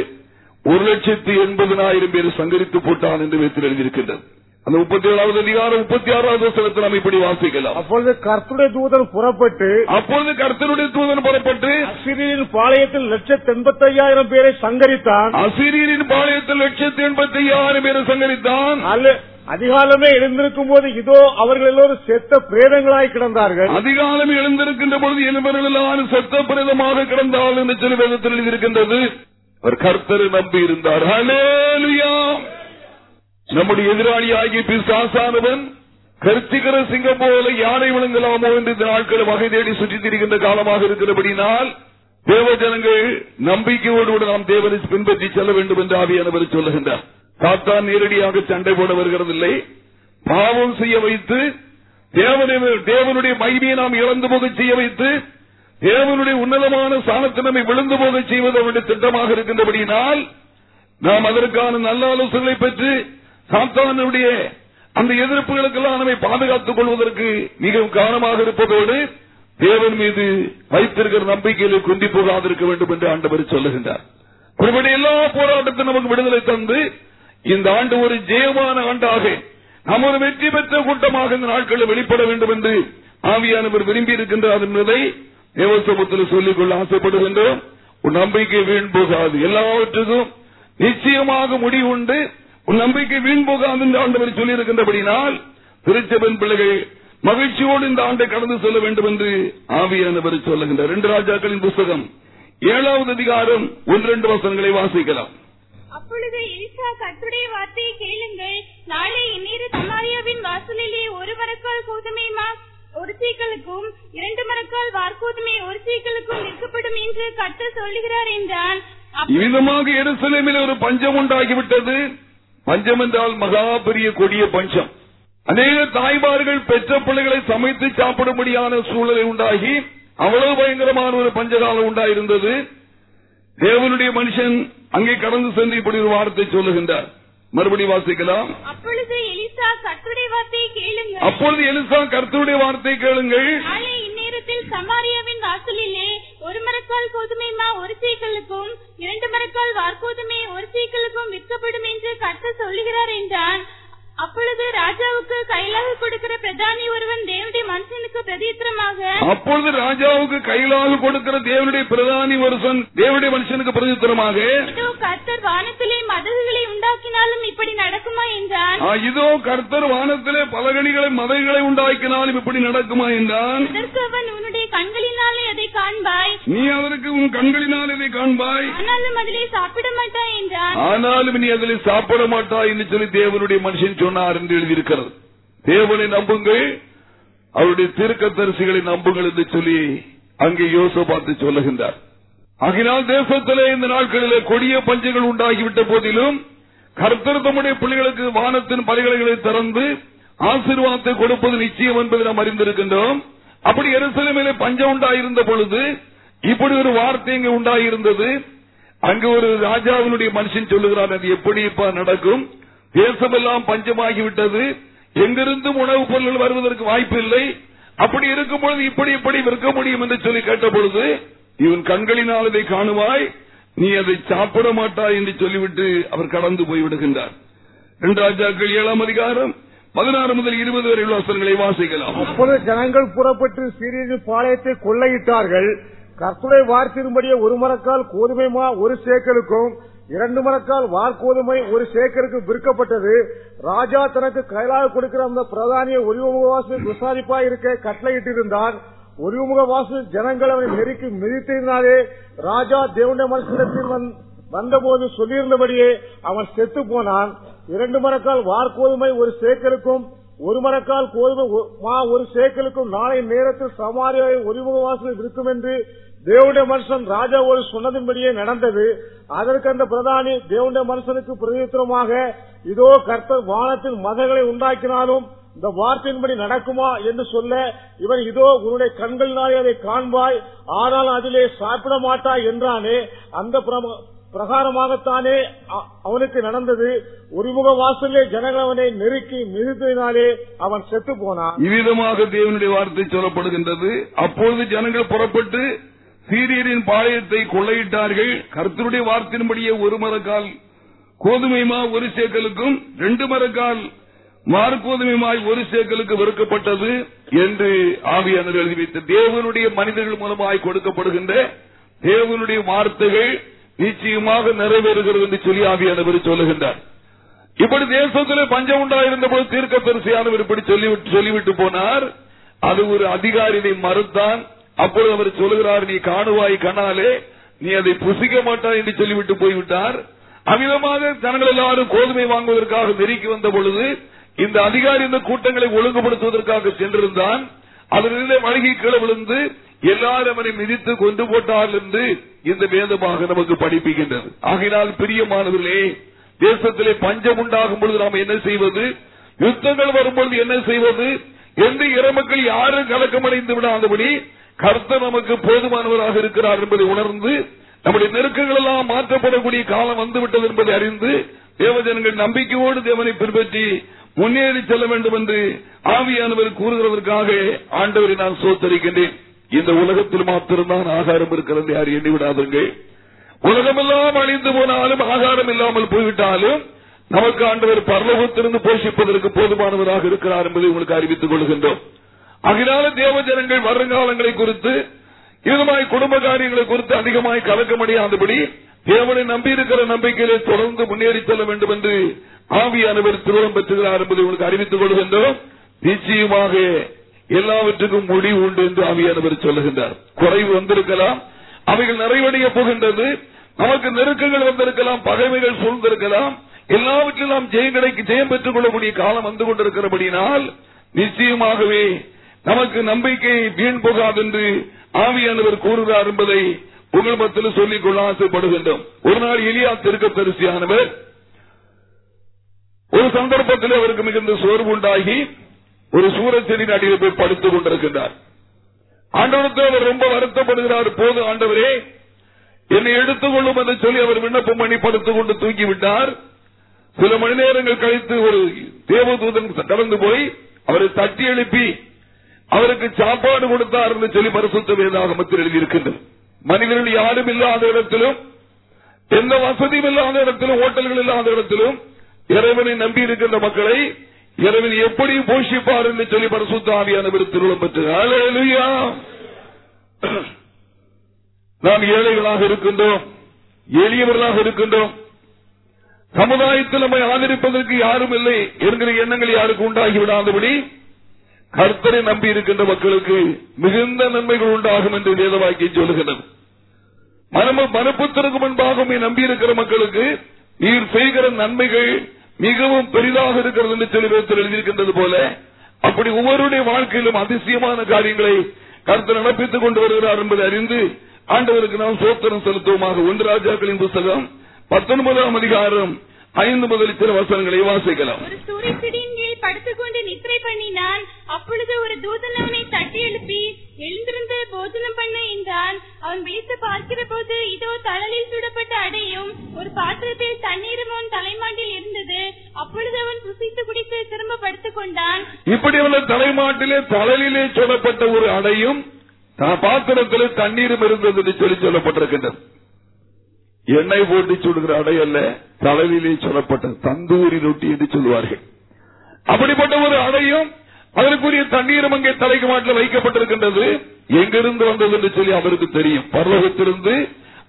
ஒரு லட்சத்தி எண்பதனாயிரம் பேர் சங்கரித்து போட்டான் என்று வைத்து எழுதியிருக்கின்றது. அந்த முப்பத்தி ஏழாவது அதிகாரம் முப்பத்தி ஆறாவது வசனத்தில் நாம் இப்படி வாசிக்கலாம். அப்பொழுது கர்த்தருடைய தூதன் புறப்பட்டு அப்பொழுது கர்த்தருடைய தூதன் புறப்பட்டு அசிரியரின் பாளையத்தில் லட்சத்தி எண்பத்தி ஐயாயிரம் பேரை சங்கரித்தான். அசிரியரின் பாளையத்தில் லட்சத்தி எண்பத்தி ஐயாயிரம் பேரை சங்கரித்தான். அல்ல அதிகாலமே எழுந்திருக்கும் போது இதோ அவர்கள் எல்லோரும் செத்த பிரேதங்களாய் கிடந்தார்கள். அதிகாலமே எழுந்திருக்கின்ற பொழுது என்பவர்கள் எல்லாரும் செத்த பிரேதமாக கிடந்தால் என்று சொல்லி வேதத்தில் எழுதியிருக்கின்றது. அவர் கர்த்தரை நம்பி இருந்தார். நம்முடைய எதிராளி ஆகிய பிசாசானவன் கருத்திகர சிங்கம் போல யானை விளங்கலாமோ என்று இந்த நாட்கள் வகை தேடி சுற்றித் திரிகின்ற காலமாக இருக்கிறபடினால் தேவ ஜனங்கள் நம்பிக்கையோடு நாம் தேவனை பின்பற்றி செல்ல வேண்டும் என்று ஆவியானவர் சொல்லுகின்றார். சாத்தான் நேரடியாக சண்டை போட வருகிறதில்லை. பாவம் செய்ய வைத்து தேவனுடைய மகிமையை நாம் இழந்து போக செய்ய வைத்து தேவனுடைய உன்னதமான சாணத்தை நம்மை விழுந்து போக செய்வது அவருடைய திட்டமாக இருக்கின்றபடியினால் நாம் அதற்கான நல்ல ஆலோசனை பெற்று சாத்தானுடைய அந்த எதிர்ப்புகளுக்கெல்லாம் நம்மை பாதுகாத்துக் கொள்வதற்கு மிகவும் கவனமாக இருப்பதோடு தேவன் மீது வைத்திருக்கிற நம்பிக்கையிலே குந்தி போகாதிருக்க வேண்டும் என்று ஆண்டவர் சொல்லுகின்றார். ஒருபடி எல்லா போராட்டத்தையும் நமக்கு விடுதலை தந்து இந்த ஆண்டு ஒரு ஜெயமான ஆண்டாக நாம் ஒரு வெற்றி பெற்ற கூட்டமாக இந்த நாட்களில் வெளிப்பட வேண்டும் என்று ஆவியானவர் விரும்பி இருக்கின்றார் என்பதை தேவசமத்தில் சொல்லிக் கொள்ள ஆசைப்படுகின்றோம். உன் நம்பிக்கை வீண் போகாது. எல்லாவற்றுக்கும் நிச்சயமாக முடிவுண்டு உன் நம்பிக்கை வீண் போகாது என்று ஆண்டவர் சொல்லியிருக்கின்றபடினால் திருச்சபன் பிள்ளைகள் மகிழ்ச்சியோடு இந்த ஆண்டை கடந்து செல்ல வேண்டும் என்று ஆவியானவர் சொல்லுகின்றார். ரெண்டு ராஜாக்களின் புஸ்தகம் ஏழாவது அதிகாரம் ஒன்றெண்டு வசனங்களை வாசிக்கலாம். அப்பொழுது எலிசா கர்த்தருடைய வார்த்தையை கேளுங்கள். நாளை இந்நேர சமாரியாவின் வாசலிலே ஒரு மரக்கால் கோதுமை ஒரு சீக்களுக்கும் இரண்டு மரக்கால் வார்கோதுமை ஒரு சீக்களுக்கும் விற்கப்படும் என்று கர்த்தர் சொல்லுகிறார் என்றான். இவ்விதமாக எருசலேமில் ஒரு பஞ்சம் உண்டாகிவிட்டது. பஞ்சம் என்றால் மகா பெரிய கொடிய பஞ்சம். அநேக தாய்மார்கள் பெற்ற பிள்ளைகளை சமைத்து சாப்பிடும்படியான சூழலை உண்டாகி அவ்வளவு பயங்கரமான ஒரு பஞ்சகாலம் உண்டாயிருந்தது. தேவனுடைய மனுஷன் அங்கே கடந்து சென்று இப்படி ஒரு வார்த்தை சொல்லுகின்றார். மறுபடி வாசிக்கலாம். அப்பொழுது எலிசா கர்த்தருடைய வார்த்தையை கேளுங்கள். அப்பொழுது எலிசா கர்த்தருடைய வார்த்தை கேளுங்கள். நாளை இந்நேரத்தில் சமாரியாவின் வாசலிலே ஒரு மரக்கால் கோதுமை மா ஒரு சீக்களுக்கும் இரண்டு மரக்கால் வார்கோதுமை ஒரு சீக்களுக்கும் விற்கப்படும் என்று கர்த்தர் சொல்லுகிறார் என்றான். அப்பொழுது ராஜாவுக்கு கையிலாக கொடுக்கிற பிரதானி ஒருவன் தேவனுடைய மனுஷனுக்கு பிரதித்திரமாக. அப்பொழுது ராஜாவுக்கு கையிலாக கொடுக்கிற தேவனுடைய பிரதானி வருஷன் தேவனுடைய மனுஷனுக்கு பிரதித்திரமாக. இதோ கர்த்தர் வானத்திலே மதகுகளை உண்டாக்கினாலும் இப்படி நடக்குமா என்றான். இதோ கர்த்தர் வானத்திலே பலகணிகளை மதைகளை உண்டாக்கினாலும் இப்படி நடக்குமா என்றான். அதற்கு அவன் உன்னுடைய கண்களினாலே அதை காண்பாய். நீ அதற்கு உன் கண்களினால் இதை காண்பாய். ஆனாலும் அதிலே சாப்பிட மாட்டாய் என்றான். ஆனாலும் நீ அதில் சாப்பிட மாட்டாய் என்று சொல்லி தேவனுடைய மனுஷன் சொன்னார் என்று எழுதியிருக்கிறது. தேவனை நம்புங்கள் அவருடைய தீர்க்க தரிசிகளை நம்புங்கள் என்று சொல்லி அங்கே யோசோ பார்த்து சொல்லுகின்றார். ஆகினால் தேசத்திலே இந்த நாட்களிலே கொடிய பஞ்சங்கள் உண்டாகிவிட்ட போதிலும் கர்த்தர் தம்முடைய பிள்ளைகளுக்கு வானத்தின் பலிகளை திறந்து ஆசீர்வாதத்தை கொடுப்பது நிச்சயம் என்பதை நாம் அறிந்திருக்கின்றோம். அப்படி எருசலேமிலே பஞ்சம் உண்டாயிருந்த பொழுது இப்படி ஒரு வார்த்தை இங்கு உண்டாயிருந்தது. அங்கு ஒரு ராஜாவினுடைய மனுஷன் சொல்லுகிறார் அது எப்படி இப்ப நடக்கும்? தேசமெல்லாம் பஞ்சமாகிவிட்டது. எங்கிருந்தும் உணவுப் பொருள்கள் வருவதற்கு வாய்ப்பு இல்லை அப்படி இருக்கும் பொழுது இப்படி இப்படி விற்க முடியும் என்று சொல்லி கேட்ட பொழுது இவன் கண்களினால் இதை காணுவாய். நீ அதை சாப்பிட மாட்டாய் என்று சொல்லிவிட்டு அவர் கடந்து போய் விடுகின்றார். இரண்டு ராஜாக்கள் ஏழாம் அதிகாரம் பதினாறு முதல் இருபது வரை உள்ள வாசிக்கலாம். அப்பொழுது ஜனங்கள் புறப்பட்டு சீரியரின் பாளையத்தை கொள்ளையிட்டார்கள். கர்த்தரை வார்த்திரும்படியே ஒரு மரக்கால் கோதுமை மா ஒரு சேக்கலுக்கும் இரண்டு மரக்கால் வார்கோதுமை ஒரு சேக்கருக்கு விற்கப்பட்டது. ராஜா தனக்கு கைலாக கொடுக்கிற அந்த பிரதானிய ஒளிமுகவாசல் விசாரிப்பா இருக்க கட்டளையிட்டிருந்தான் ஒளிமுகவாசல் ஜனங்கள் அவனை நெருக்கி மிதித்திருந்தாலே ராஜா தேவனுடைய மனசிடத்தில் வந்- வந்தபோது சொல்லியிருந்தபடியே அவன் செத்து போனான். இரண்டு மரக்கால் வார்கோதுமை ஒரு சேக்கருக்கும் ஒரு மரக்கால் கோதுமை மா ஒரு சேக்கலுக்கும் நாளை நேரத்தில் சமாரியாவை ஒளிமுகவாசல் இருக்கும் என்று தேவனுடைய மனுஷன் ராஜாவோடு சொன்னதும்படியே நடந்தது. அதற்கு அந்த பிரதானி தேவனுடைய மனுஷனுக்கு பிரதித்திரமாக இதோ கர்த்தர் வானத்தின் மதங்களை உண்டாக்கினாலும் இந்த வார்த்தையின்படி நடக்குமா என்று சொல்ல இவன் இதோ உன்னுடைய கண்களினாலே அதை காண்பாய் ஆனால் அதிலே சாப்பிட மாட்டாய் என்றானே அந்த பிரம- பிரகாரமாகத்தானே அ- அவனுக்கு நடந்தது. ஒருமுக வாசலே ஜனங்கள் அவனை நெருக்கி மிதித்ததினாலே அவன் செத்து போனான். இவ்விதமாக தேவனுடைய வார்த்தை சொல்லப்படுகின்றது. அப்பொழுது ஜனங்கள் புறப்பட்டு சீரியரின் பாளையத்தை கொள்ளையிட்டார்கள். கர்த்தருடைய வார்த்தையின்படியே ஒரு மரக்கால் கோதுமைமா ஒரு சேக்கலுக்கும் ரெண்டு மரக்கால். மார்கோதுமைமாய் ஒரு சேக்கலுக்கு வெறுக்கப்பட்டது என்று ஆவியானவர் எழுதி வைத்த தேவனுடைய மனிதர்கள் மூலமாய் கொடுக்கப்படுகின்ற தேவனுடைய வார்த்தைகள் நிச்சயமாக நிறைவேறுகிறது என்று சொல்லி ஆவியானவர் சொல்லுகின்றார். இப்படி தேசத்திலே பஞ்சம் உண்டாயிருந்த போது தீர்க்க தரிசியானவர் இப்படி சொல்லிவிட்டு சொல்லிவிட்டு போனார். அது ஒரு அதிகாரியை மறுத்தான். அப்பொழுது அவர் சொல்லுகிறார் நீ காணுவாய் கண்ணாலே நீ அதை புசிக்க மாட்டாய் என்று சொல்லிவிட்டு போய்விட்டார். அமிதமாக ஜனங்கள் எல்லாரும் கோதுமை வாங்குவதற்காக நெருக்கி வந்த பொழுது இந்த அதிகாரி இந்த கூட்டங்களை ஒழுங்குபடுத்துவதற்காக சென்றிருந்தான். அதிலிருந்து மளிகை கீழே விழுந்து எல்லாரும் அவனை மிதித்து கொண்டு போட்டார்கள் என்று இந்த வேதமாக நமக்கு படிப்புகின்றது ஆகையினால் பிரியமானவர்களே தேசத்திலே பஞ்சம் உண்டாகும் பொழுது நாம் என்ன செய்வது? யுத்தங்கள் வரும்பொழுது என்ன செய்வது? எந்த இறமக்கள் யாரும் கலக்கமடைந்து விடாதபடி கர்த்தர் நமக்கு போதுமானவராக இருக்கிறார் என்பதை உணர்ந்து நம்முடைய நெருக்கங்கள் எல்லாம் மாற்றப்படக்கூடிய காலம் வந்துவிட்டது என்பதை அறிந்து தேவஜனங்கள் நம்பிக்கையோடு தேவனை பின்பற்றி முன்னேறி செல்ல வேண்டும் என்று ஆவியானவர் கூறுகிறதற்காக ஆண்டவரை நான் சோத்தரிக்கின்றேன். இந்த உலகத்தில் மாத்திரம்தான் ஆகாரம் இருக்கிறது யார் எண்ணி விடாதுங்கள் உலகமெல்லாம் அழிந்து போனாலும் ஆகாரம் இல்லாமல் போய்விட்டாலும் நமக்கு ஆண்டவர் பரலோகத்திலிருந்து போஷிப்பதற்கு போதுமானவராக இருக்கிறார் என்பதை உங்களுக்கு அறிவித்துக் கொள்கின்றோம். அதனால தேவ ஜனங்கள் வருங்காலங்களை குறித்து இதுமாய் குடும்ப காரியங்களை குறித்து அதிகமாய் கலக்கமடையாதபடி தேவனை நம்பி இருக்கிற நம்பிக்கையிலே தொடர்ந்து முன்னேறி செல்ல வேண்டும் என்று ஆவியானவர் திருவிழம் பெற்றுகிறார் என்பதை உங்களுக்கு அறிவித்துக் கொள்கின்றோம். நிச்சயமாக எல்லாவற்றுக்கும் முடிவு உண்டு என்று ஆவியானவர் சொல்லுகின்றார். குறைவு வந்திருக்கலாம் அவைகள் நிறைவடைய போகின்றது நமக்கு நெருக்கங்கள் வந்திருக்கலாம் பகைமைகள் சூழ்ந்திருக்கலாம் எல்லாவற்றிலும் ஜெயம் கிடைக்க ஜெயம் பெற்றுக் கொள்ளக்கூடிய காலம் வந்து கொண்டிருக்கிறபடியினால் நிச்சயமாகவே நமக்கு நம்பிக்கை வீண் போகாது என்று ஆவியானவர் கூறுகிறார் என்பதை உங்கள் மத்தியில் சொல்லிக் கொள்ள ஆசைப்படுகின்றோம். ஒரு நாள் எலியா திருக்க தரிசியானவர் ஒரு சந்தர்ப்பத்தில் அவருக்கு மிகுந்த சோர்வு உண்டாகி ஒரு சூரச்செடியின் அடியில் போய் படுத்துக் கொண்டிருக்கின்றார். ஆண்டவருக்கு அவர் ரொம்ப வருத்தப்படுகிறார். போது ஆண்டவரே என்னை எடுத்துக் கொள்ளும் என்று சொல்லி அவர் விண்ணப்பம் பண்ணி படுத்துக் கொண்டு தூக்கிவிட்டார். சில மணி நேரங்கள் கழித்து ஒரு தேவதூதன் கடந்து போய் அவரை தட்டி எழுப்பி அவருக்கு சாப்பாடு கொடுத்தார் என்று சொல்லி பரிசுத்த வேதாகமத்தில் எழுதியிருக்கின்றது. மனிதர்கள் யாரும் இல்லாத இடத்திலும் எந்த வசதியும் இல்லாத இடத்திலும் ஹோட்டல்கள் இல்லாத இடத்திலும் இறைவனை நம்பி இருக்கின்ற மக்களை இறைவன் எப்படி போஷிப்பார் என்று சொல்லி பரிசுத்த ஆவியானவர் திருவிழம் பெற்று நாம் ஏழைகளாக இருக்கின்றோம் எளியவர்களாக இருக்கின்றோம். சமுதாயத்தில் நம்மை ஆதரிப்பதற்கு யாரும் இல்லை என்கிற எண்ணங்கள் யாருக்கு உண்டாகி விடாதபடி கர்த்தரை நம்பி இருக்கின்ற மக்களுக்கு மிகுந்த நன்மைகள் உண்டாகும் என்று வேதவாக்கியம் சொல்லுகிறது மனம மனப்புத்திற்கு முன்பாக நம்பி இருக்கிற மக்களுக்கு நீர் செய்கிற நன்மைகள் மிகவும் பெரிதாக இருக்கிறது என்று சொல்லி வேதத்தில் எழுதியிருக்கின்றது போல அப்படி ஒவ்வொருடைய வாழ்க்கையிலும் அதிசயமான காரியங்களை கருத்து நடப்பித்துக் கொண்டு வருகிறார் என்பதை அறிந்து ஆண்டவருக்கு நாம் சோத்திரம் செலுத்துவோமாக. ஒன்று ராஜாக்களின் புத்தகம் பத்தொன்பதாம் அதிகாரம் ஐந்து முதல் சில வசனங்களை வாசிக்கலாம். ஒரு சூரியச்செடியின் கீழ் படுத்துக்கொண்டு நித்திரை பண்ணினான் அப்பொழுது ஒரு தூதன் அவனை தட்டி எழுப்பி எழுந்திருந்து போஜனம் பண்ண என்றான். அவன் விழித்து பார்க்கிற போது இதோ தழலில் சுடப்பட்ட அடையும் ஒரு பாத்திரத்தில் தண்ணீரும் அவன் தலைமாட்டில் இருந்தது. அப்பொழுது அவன் புசித்து குடித்து திரும்ப படுத்துக் கொண்டான். இப்படி உள்ள தலைமாட்டிலே தளலிலே சொல்லப்பட்ட ஒரு அடையும் பாத்திரத்திலே தண்ணீரும் இருந்தது சொல்லி சொல்லப்பட்டிருக்கின்றது. எண்ணெய் போட்டு சுடுகிற அடை அல்ல தலைவிலே சொல்லப்பட்ட தந்தூரி ரொட்டி என்று சொல்லுவார்கள். அப்படிப்பட்ட ஒரு அடையும் அதற்குரிய தண்ணீரும் அங்கே தலைக்கு மாட்டில் வைக்கப்பட்டிருக்கின்றது. எங்கிருந்து வந்தது என்று சொல்லி அவருக்கு தெரியும். பரலோகத்திலிருந்து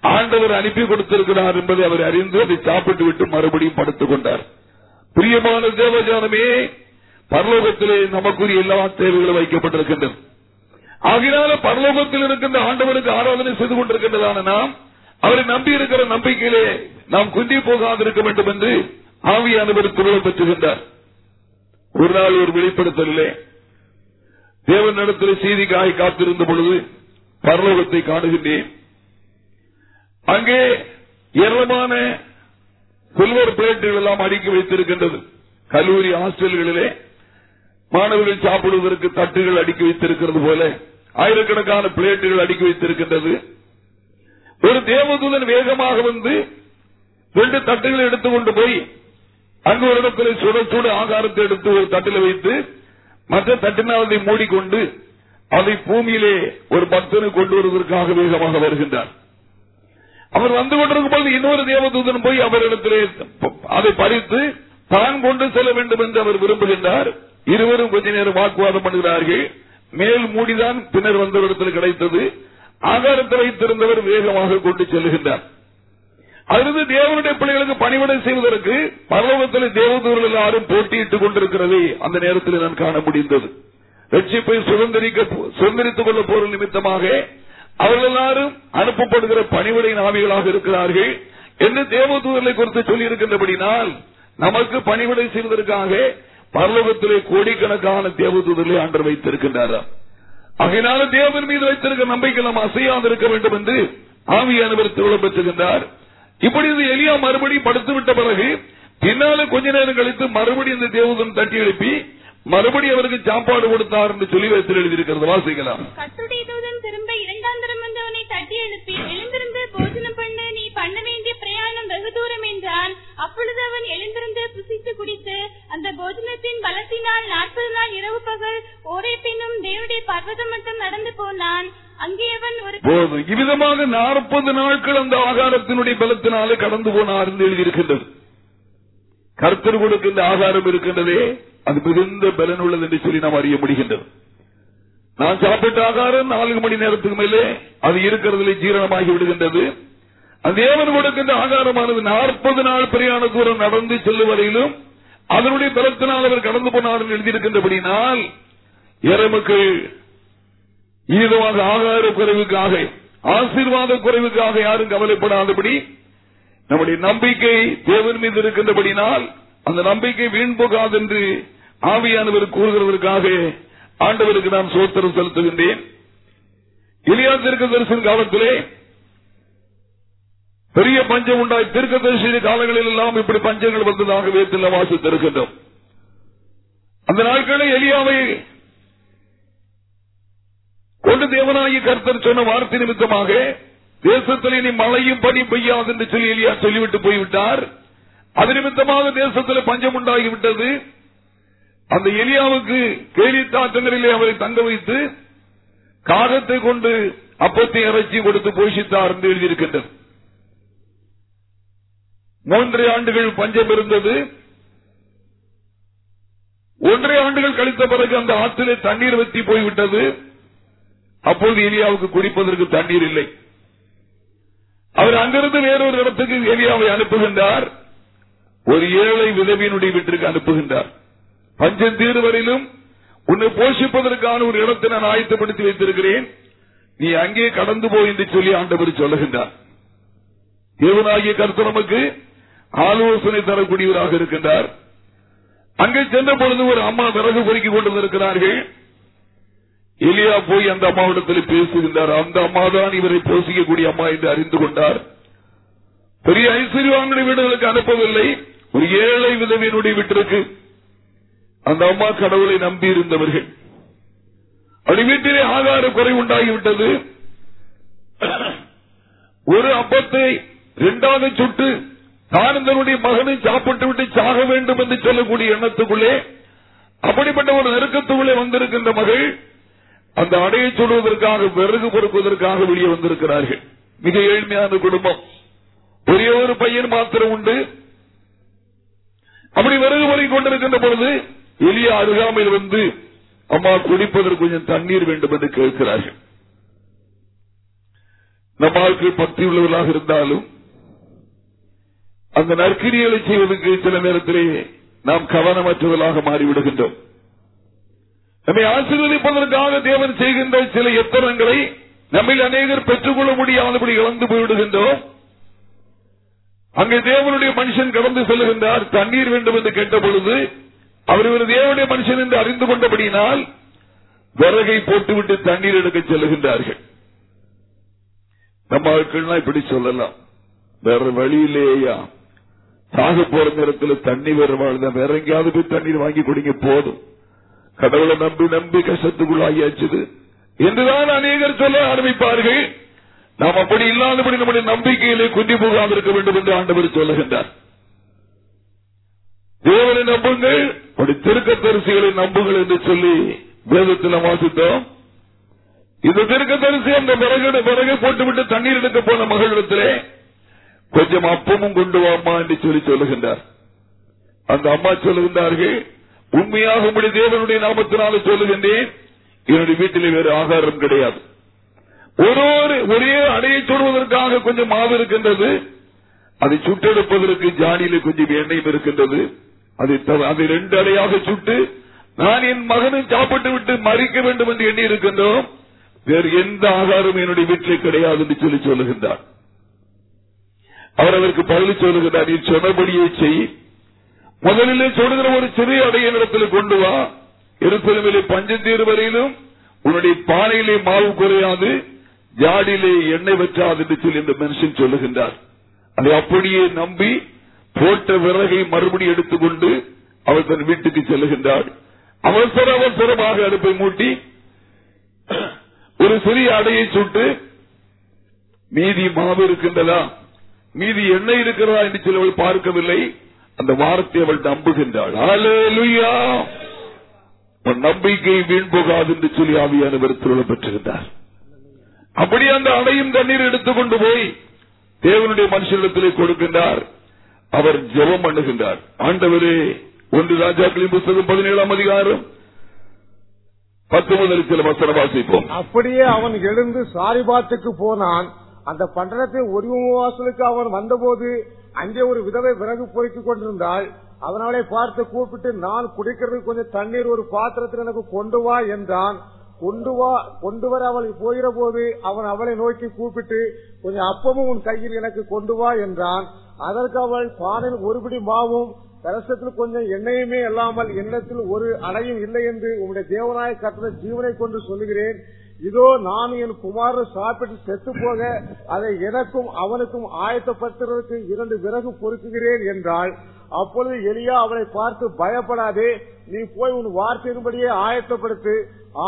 ஆண்டவர் அனுப்பி கொடுத்திருக்கிறார் என்பதை அவர் அறிந்து அதை சாப்பிட்டு விட்டு மறுபடியும் படுத்துக் கொண்டார். பிரியமான தேவஜானமே பரலோகத்திலே நமக்குரிய எல்லா தேவைகளும் வைக்கப்பட்டிருக்கின்றது. ஆகினால பரலோகத்தில் இருக்கின்ற ஆண்டவருக்கு ஆராதனை செய்து கொண்டிருக்கின்றதான நாம் அவரை நம்பி இருக்கிற நம்பிக்கையிலே நாம் குந்தி போகாதிருக்க வேண்டும் என்று ஆவியானவர் திருவிழா பெற்றுகின்றார். ஒரு நாள் ஒரு வெளிப்படுத்தலிலே தேவன் நடத்தின செய்திக்காக காத்திருந்த பொழுது பரலோகத்தை காணுகின்றேன். அங்கே ஏராளமான சில்வர் பிளேட்டுகள் எல்லாம் அடுக்கி வைத்திருக்கின்றது. கல்லூரி ஹாஸ்டல்களிலே மாணவர்கள் சாப்பிடுவதற்கு தட்டுகள் அடுக்கி வைத்திருக்கிறது போல ஆயிரக்கணக்கான பிளேட்டுகள் அடுக்கி வைத்திருக்கின்றது. ஒரு தேவதூதன் வேகமாக வந்து ரெண்டு தட்டுகளை எடுத்துக்கொண்டு போய் அங்கு ஒரு இடத்துல சுட சுட ஆகாரத்தை எடுத்து ஒரு தட்டில் வைத்து மற்ற தட்டினால் அதை மூடிக்கொண்டு அதை பூமியிலே ஒரு பக்தனை கொண்டு வருவதற்காக வேகமாக வருகின்றார். அவர் வந்து கொண்டிருக்கும் போது இன்னொரு தேவதூதன் போய் அவரிடத்திலே அதை பறித்து தான் கொண்டு செல்ல வேண்டும் என்று அவர் விரும்புகின்றார். இருவரும் கொஞ்ச நேரம் வாக்குவாதம் பண்ணுகிறார்கள். மேல் மூடிதான் பின்னர் வந்தவரிடத்தில் கிடைத்தது. ஆகாரத்தை வைத்திருந்தவர் வேகமாக கொண்டு செல்லுகின்றார். அதிலிருந்து தேவனுடைய பிள்ளைகளுக்கு பணிவிடை செய்வதற்கு பரலோகத்தில் தேவதூர்கள் எல்லாரும் போட்டியிட்டுக் கொண்டிருக்கிறதை அந்த நேரத்தில் நான் காண முடிந்தது. ரட்சிப்பை சுதந்திரிக்க சுதந்திரித்துக் கொள்ள போற நிமித்தமாக அவர்கள் எல்லாரும் அனுப்பப்படுகிற பணிவிடை நாவிகளாக இருக்கிறார்கள் என்று தேவதூதர்களை குறித்து சொல்லியிருக்கின்றபடினால் நமக்கு பணிவிடை செய்வதற்காக பரலோகத்திலே கோடிக்கணக்கான தேவதூதர்களை ஆண்டர் வைத்திருக்கின்றாரா ஆகையினால தேவன் மீது வைத்திருக்க நம்பிக்கை நாம் அசையாதிருக்க வேண்டும் என்று ஆவியானவர் திருவிழம் பெற்றுகின்றார். இப்படி இது எலியா மறுபடியும் படுத்து விட்ட பிறகு பின்னால கொஞ்ச நேரம் கழித்து மறுபடியும் இந்த தேவதன் தட்டி எழுப்பி மறுபடியும் அவருக்கு சாப்பாடு கொடுத்தார் என்று சொல்லி வைத்து எழுதியிருக்கிறது. வாசிக்கலாம். கர்த்தருடைய தூதன் திரும்ப இரண்டாம் தரம் வந்து அவனை தட்டி எழுப்பி வெகு தூரம் என்றான். அப்பொழுது அவன் எழுந்திருந்து புசித்து குடித்து அந்த போஜனத்தின் பலத்தினால் நாற்பது நாள் இரவு பகல் ஒரே பின்னும் தேவடைய பர்வதம் மட்டும் நடந்து போனான். அங்கே அவன் ஒரு இவ்விதமாக நாற்பது நாட்கள் அந்த ஆகாரத்தினுடைய பலத்தினாலே கடந்து போனார் என்று எழுதியிருக்கின்றது. கர்த்தர் கொடுக்கின்ற ஆகாரம் இருக்கின்றதே அது மிகுந்த பலன் உள்ளது என்று சொல்லி நாம் அறிய முடிகின்றது. நான் சாப்பிட்ட ஆகாரம் நான்கு மணி நேரத்துக்கு மேலே அது இருக்கிறதுல ஜீரணமாகி விடுகின்றது. தேவன் கொடுக்கின்ற ஆகாரமானது நாற்பது நாள் பிரியாண தூரம் நடந்து செல்லும் வரையிலும் அதனுடைய பலத்தினால் அவர் கடந்து போனார் என்று எழுதியிருக்கின்றபடினால் இறைமக்கள் ஈதமாக ஆகார குறைவுக்காக ஆசீர்வாத குறைவுக்காக யாரும் கவலைப்படாதபடி நம்முடைய நம்பிக்கை தேவன் மீது இருக்கின்றபடினால் அந்த நம்பிக்கை வீண் போகாது என்று ஆவியானவர் கூறுகிறதற்காக ஆண்டவருக்கு நான் சோத்திரம் செலுத்துகின்றேன். இலியா தரிசன காலத்திலே பெரிய பஞ்சம் உண்டாய் தீர்க்கதரிசி காலங்களில் எல்லாம் இப்படி பஞ்சங்கள் வந்ததாக வேத்தில் வாசித்திருக்கின்றோம் அந்த நாட்களில் எலியாவை கொண்டு தேவனாகி கருத்தர் சொன்ன வார்த்தை நிமித்தமாக தேசத்தில் இனி மழையும் பனி பெய்யாது என்று சொல்லி எலியா சொல்லிவிட்டு போய்விட்டார். அது நிமித்தமாக தேசத்தில் பஞ்சம் உண்டாகிவிட்டது. அந்த எலியாவுக்கு கேலி தாற்றங்களிலே அவரை தங்க வைத்து காகத்தை கொண்டு அப்பத்தை இறைச்சி கொடுத்து போஷித்தார் என்று எழுதியிருக்கின்றது. மூன்றரை ஆண்டுகள் பஞ்சம் இருந்தது. ஒன்றரை ஆண்டுகள் கழித்த பிறகு அந்த ஆற்றிலே தண்ணீர் வத்தி போய்விட்டது. அப்போது எலியாவுக்கு குடிப்பதற்கு தண்ணீர் இல்லை. அவர் அங்கிருந்து வேறொரு இடத்துக்கு எலியாவை அனுப்புகின்றார். ஒரு ஏழை விதவியினுடைய வீட்டிற்கு அனுப்புகின்றார். பஞ்சம் தீர்வரையிலும் உன்னை போஷிப்பதற்கான ஒரு இடத்தை நான் ஆயத்தப்படுத்தி வைத்திருக்கிறேன். நீ அங்கே கடந்து போய் என்று சொல்லி ஆண்டவர் சொல்லுகின்றார். தேவனாகிய கருத்து நமக்கு ஆலோசனை தரக்கூடியவராக இருக்கின்றார். அங்கே சென்ற பொழுது ஒரு அம்மா விறகு பொறுக்கிக் கொண்டிருக்கிறார்கள் எலியா போய் அந்த அம்மாவிடத்தில் பேசுகின்றார். அந்த அம்மா தான் இவரை போசிக்கக்கூடிய அம்மா என்று அறிந்து கொண்டார். பெரிய ஐஸ்வர்யவானுடைய வீடுகளுக்கு அனுப்பவில்லை. ஒரு ஏழை விதவியினுடைய வீட்டிற்கு அந்த அம்மா கடவுளை நம்பி இருந்தவர்கள். அப்படி வீட்டிலே ஆகார குறை உண்டாகிவிட்டது. ஒரு அப்பத்தை இரண்டாவது சுட்டு நான் இதனுடைய மகனை சாப்பிட்டு விட்டு சாக வேண்டும் என்று சொல்லக்கூடிய எண்ணத்துக்குள்ளே அப்படிப்பட்ட ஒரு நெருக்கத்துக்குள்ளே வந்திருக்கின்ற மகள் அந்த அடையை சொல்வதற்காக விறகு பொறுப்பதற்காக வெளியே வந்திருக்கிறார்கள். மிக ஏழ்மையான குடும்பம். ஒரே ஒரு பையன் மாத்திரம் உண்டு. அப்படி விறகு பொறுக்கிக் கொண்டிருக்கின்ற பொழுது எளிய அருகாமையில் வந்து அம்மா குடிப்பதற்கு கொஞ்சம் தண்ணீர் வேண்டும் என்று கேட்கிறார்கள். நம்மாழ்க்கு பக்தி உள்ளவர்களாக இருந்தாலும் அந்த நற்கிரிகளை செய்வதற்கு சில நேரத்திலே நாம் கவனமற்றவர்களாக மாறிவிடுகின்றோம். நம்மை ஆசீர்வதிப்பதற்காக தேவன் செய்கின்ற சில எத்தனங்களை நம்மில் அநேகர் பெற்றுக்கொள்ள முடியாதபடி இழந்து போய்விடுகின்றோம். அங்கே தேவனுடைய மனுஷன் கடந்து செல்லுகின்றார். தண்ணீர் வேண்டும் என்று கேட்ட பொழுது அவர் ஒரு தேவனுடைய மனுஷன் என்று அறிந்து கொண்டபடியினால் விறகை போட்டுவிட்டு தண்ணீர் எடுக்க செல்கின்றார்கள் நம்ம ஆட்கள்லாம் இப்படி சொல்லலாம். வேற வழியிலேயா? சாக போற நேரத்தில் தண்ணி வருவாள் வேற எங்கேயாவது போய் தண்ணீர் வாங்கி குடிங்க போதும். கடவுளை நம்பி நம்பி கஷ்டத்துக்குள்ளாகியாச்சுது. என்றுதான் அநேகர் சொல்ல ஆரம்பிப்பார்கள். நாம் அப்படி இல்லாதபடி நம்முடைய நம்பிக்கையிலே குந்தி போகாமல் இருக்க வேண்டும் என்று ஆண்டவர் சொல்லுகின்றார். தேவனை நம்புங்கள் அப்படி திருக்க தரிசிகளை நம்புங்கள் என்று சொல்லி வேதத்தில் வாசித்தோம். இந்த திருக்க தரிசி அந்த விறகு விறகை போட்டுவிட்டு தண்ணீர் எடுக்க போன மகளிடத்திலே கொஞ்சம் அப்பமும் கொண்டு வாமா என்று சொல்லி சொல்லுகின்றார். அந்த அம்மா சொல்லுகின்றார்கள் உண்மையாக உங்களுடைய தேவனுடைய நாமத்தினால சொல்லுகின்றேன். என்னுடைய வீட்டிலே வேறு ஆகாரம் கிடையாது. ஒரு ஒரே அடையை சொல்வதற்காக கொஞ்சம் மாவு இருக்கின்றது. அதை சுட்டெடுப்பதற்கு ஜானியில கொஞ்சம் எண்ணெயும் இருக்கின்றது. அதை அதை ரெண்டு அடையாக சுட்டு நான் என் மகனை சாப்பிட்டு விட்டு மறிக்க வேண்டும் என்று எண்ணி இருக்கின்றோம். வேறு எந்த ஆகாரம் என்னுடைய வீட்டில் கிடையாது என்று சொல்லி சொல்லுகின்றார். அவர் அதற்கு பதில் சொல்லுகிறார் நீ சொன்னபடியே செய். முதலிலே சொல்லுகிற ஒரு சிறிய அடைய இடத்தில் கொண்டு வா. இருப்பதிலே பஞ்சத்தீர் வரையிலும் உன்னுடைய பானையிலே மாவு குறையாது. ஜாடியிலே எண்ணெய் வற்றாது என்று சொல்லி இந்த மனுஷன் சொல்லுகின்றார். அதை அப்படியே நம்பி போட்ட விறகை மறுபடி எடுத்துக்கொண்டு அவர் தன் வீட்டுக்கு செல்லுகின்றார். அவசர அவசரமாக அடுப்பை மூட்டி ஒரு சிறிய அடையை சுட்டு மீதி மாவு இருக்கின்றதா? மீதி என்ன இருக்கிறதா என்று சொல்லி அவள் பார்க்கவில்லை. அந்த வார்த்தை அவள் நம்புகின்றாள். நம்பிக்கை வீண் போகாது என்று சொல்லி ஆவியானவர் திருள பெற்றுகின்றார் அப்படி அந்த அணையும் தண்ணீர் எடுத்துக்கொண்டு போய் தேவனுடைய மனுஷனிடத்திலே கொடுக்கின்றார். அவர் ஜெபம் பண்ணுகின்றார். ஆண்டவரே ஒன்று ராஜாக்களின் புத்தகம் பதினேழாம் அதிகாரம் பத்து முதல் சில வசனம் வாசிப்போம். அப்படியே அவன் எழுந்து சாரிபாத்துக்கு போனான். அந்த பட்டணத்தை ஒருவாசலுக்கு அவன் வந்தபோது அங்கே ஒரு விதவை விறகு பொறுக்கிக் கொண்டிருந்தாள். அவனாலே பார்த்து கூப்பிட்டு நான் குடிக்கிறதுக்கு கொஞ்சம் தண்ணீர் ஒரு பாத்திரத்தில் எனக்கு கொண்டு வா என்றான். கொண்டு வா கொண்டு வர அவள் போகிற போது அவன் அவளை நோக்கி கூப்பிட்டு கொஞ்சம் அப்பமும் உன் கையில் எனக்கு கொண்டு வா என்றான். அதற்கு அவள் பானையில் ஒருபடி மாவும் கலசத்தில் கொஞ்சம் எண்ணெயுமே இல்லாமல் எண்ணத்தில் ஒரு அடையும் இல்லை என்று உங்களுடைய தேவநாய கட்டளை ஜீவனை கொண்டு சொல்லுகிறேன். இதோ நான் என் குமாரர் சாப்பிட்டு செத்து போக அதை எனக்கும் அவனுக்கும் ஆயத்தப்படுத்துவதற்கு இரண்டு விறகு பொறுக்குகிறேன் என்றாள். அப்பொழுது எளியா அவனை பார்த்து பயப்படாதே நீ போய் உன் வார்த்தையின்படியே ஆயத்தப்படுத்து.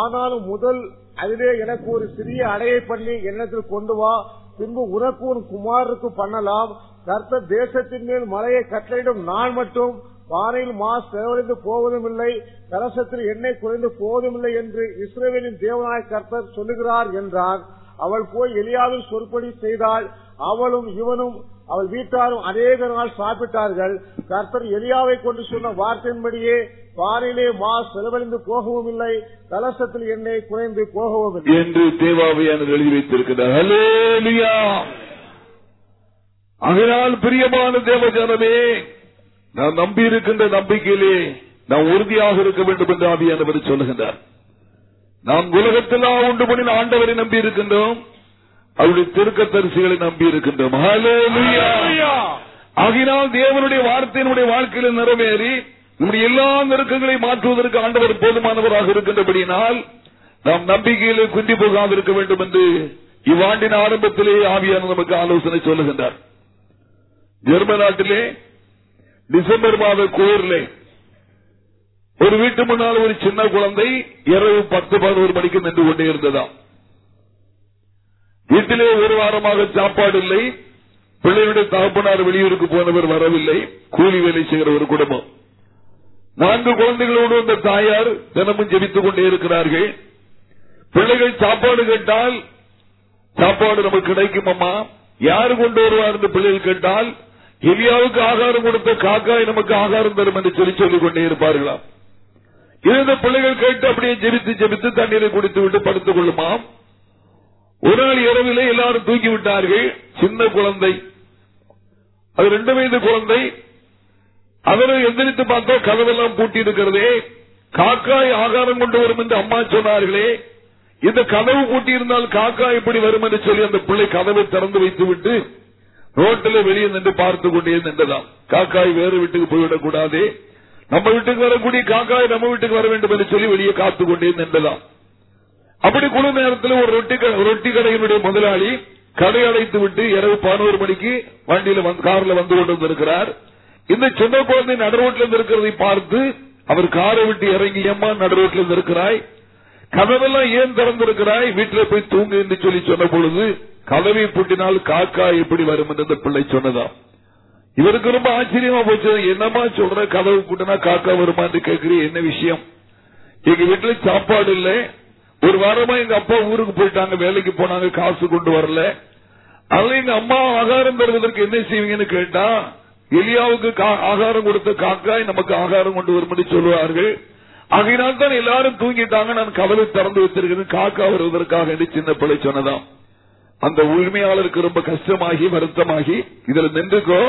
ஆனாலும் முதல் அதிலே எனக்கு ஒரு சிறிய அடையை பண்ணி எண்ணத்தில் கொண்டு வா. பின்பு உனக்கு உன் குமாருக்கு பண்ணலாம். கர்த்த தேசத்தின் மேல் மலையை கட்டளையிடும் நான் மட்டும். பாறையில் மாஸ் செலவழிந்து போவதும் இல்லை கலசத்தில் எண்ணெய் குறைந்து போவதும் இல்லை என்று இஸ்ரேலின் தேவனாய் கர்த்தர் சொல்லுகிறார் என்றார். அவள் போய் எளியாவில் சொற்படி செய்தாள். அவளும் இவனும் அவள் வீட்டாரும் அநேக நாள் சாப்பிட்டார்கள். கர்த்தர் எலியாவை கொண்டு சொன்ன வார்த்தையின்படியே பானையிலே மாஸ் செலவழிந்து போகவும் இல்லை கலசத்தில் எண்ணெய் குறைந்து போகவும் இல்லை என்று தேவாவையானது எழுதி வைத்திருக்கிறார். அதனால் பிரியமான தேவஜானமே நான் நம்பி இருக்கின்ற நம்பிக்கையிலே நாம் உறுதியாக இருக்க வேண்டும் என்று ஆவியானவர் சொல்லுகின்றார். நாம் உலகத்தெல்லாம் உண்டு பண்ணின ஆண்டவரை நம்பி இருக்கின்றோம். அவருடைய திருக்க தரிசிகளை நம்பி இருக்கின்றோம். ஆகினால் தேவனுடைய வார்த்தையினுடைய வாழ்க்கையில் நிறைவேறி நம்முடைய எல்லா நெருக்கங்களை மாற்றுவதற்கு ஆண்டவர் போதுமானவராக இருக்கின்றபடியினால் நாம் நம்பிக்கையிலே குந்தி போகாமல் இருக்க வேண்டும் என்று இவ்வாண்டின் ஆரம்பத்திலே ஆவியான நமக்கு ஆலோசனை சொல்லுகின்றார். ஜெர்மன் நாட்டிலே டிசம்பர் மாத குளிரிலே. ஒரு வீட்டு முன்னால் ஒரு சின்ன குழந்தை இரவு பத்து பதினோரு மணிக்கு நின்று கொண்டே இருந்ததாம். வீட்டிலே ஒரு வாரமாக சாப்பாடு இல்லை. பிள்ளையுடைய தகப்பனார் வெளியூருக்கு போனவர் வரவில்லை. கூலி வேலை செய்கிற ஒரு குடும்பம். நான்கு குழந்தைகளோடு அந்த தாயார் தினமும் ஜெபித்துக் கொண்டே இருக்கிறார்கள். பிள்ளைகள் சாப்பாடு கேட்டால் சாப்பாடு நமக்கு கிடைக்கும் அம்மா யாரு கொண்டு வருவார் என்று பிள்ளைகள் கேட்டால் எலியாவுக்கு ஆகாரம் கொடுத்த காக்காய் நமக்கு ஆகாரம் தரும் என்று சொல்லி சொல்லிக் கொண்டே இருப்பார்களாம் இருந்த பிள்ளைகள் கேட்டு அப்படியே ஜெபித்து ஜெபித்து தண்ணீரை குடித்து விட்டு படுத்துக் கொள்ளுமாம். ஒரு நாள் இரவிலே எல்லாரும் தூக்கி விட்டார்கள். சின்ன குழந்தை. அது ரெண்டு வயது குழந்தை. அவரை எந்திரித்து பார்த்தா கதவெல்லாம் பூட்டி இருக்கிறதே காக்காய் ஆகாரம் கொண்டு வரும் என்று அம்மா சொன்னார்களே. இந்த கதவு பூட்டி இருந்தால் காக்கா எப்படி வரும் என்று சொல்லி அந்த பிள்ளை கதவை திறந்து வைத்து விட்டு ரோட்டில் வெளியே நின்று பார்த்து கொண்டே நின்றதாம். காக்காய் வேறு வீட்டுக்கு போய்விடக் கூடாதே. நம்ம வீட்டுக்கு வரக்கூடிய காக்காய் நம்ம வீட்டுக்கு வர வேண்டும் என்று சொல்லி வெளியே காத்து கொண்டே நின்றதாம். அப்படி குழு நேரத்தில் ஒரு ரொட்டி ரொட்டி கடையினுடைய முதலாளி கடை அடைத்து விட்டு இரவு பதினோரு மணிக்கு வண்டியில கார்ல வந்து கொண்டு வந்திருக்கிறார் இந்த சின்ன குழந்தை நடரோட்டில் இருக்கிறதை பார்த்து அவர் காரை விட்டு இறங்கி ஏம்மா நடரோட்டில் இருக்கிறாய் கதவெல்லாம் ஏன் திறந்திருக்கிறாய்? வீட்டில் போய் தூங்கு என்று சொல்லி சொன்ன பொழுது கதவை பூட்டினால் காக்கா எப்படி வரும் என்று அந்த பிள்ளை சொன்னதா? இவருக்கு ரொம்ப ஆச்சரியமா போச்சு. என்னமா சொல்ற? கதவு பூட்டினா காக்கா வருமான்னு கேட்கிறீ என்ன விஷயம்? எங்க வீட்டுல சாப்பாடு இல்ல. ஒரு வாரமா எங்க அப்பா ஊருக்கு போயிட்டாங்க. வேலைக்கு போனாங்க காசு கொண்டு வரல. அதனால எங்க அம்மா ஆகாரம் தருவதற்கு என்ன செய்வீங்கன்னு கேட்டா எலியாவுக்கு கா- ஆகாரம் கொடுத்த காக்காய் நமக்கு ஆகாரம் கொண்டு வரும்படி சொல்லுவார்கள். ஆகையினால் தான் எல்லாரும் தூங்கிட்டாங்க. நான் கவலை திறந்து வச்சிருக்கிறேன். காக்கா வருவதற்காக என்று சின்ன பிள்ளை சொன்னதான் அந்த உரிமையாளருக்கு ரொம்ப கஷ்டமாகி வருத்தமாகி இதுல நின்றுக்கோ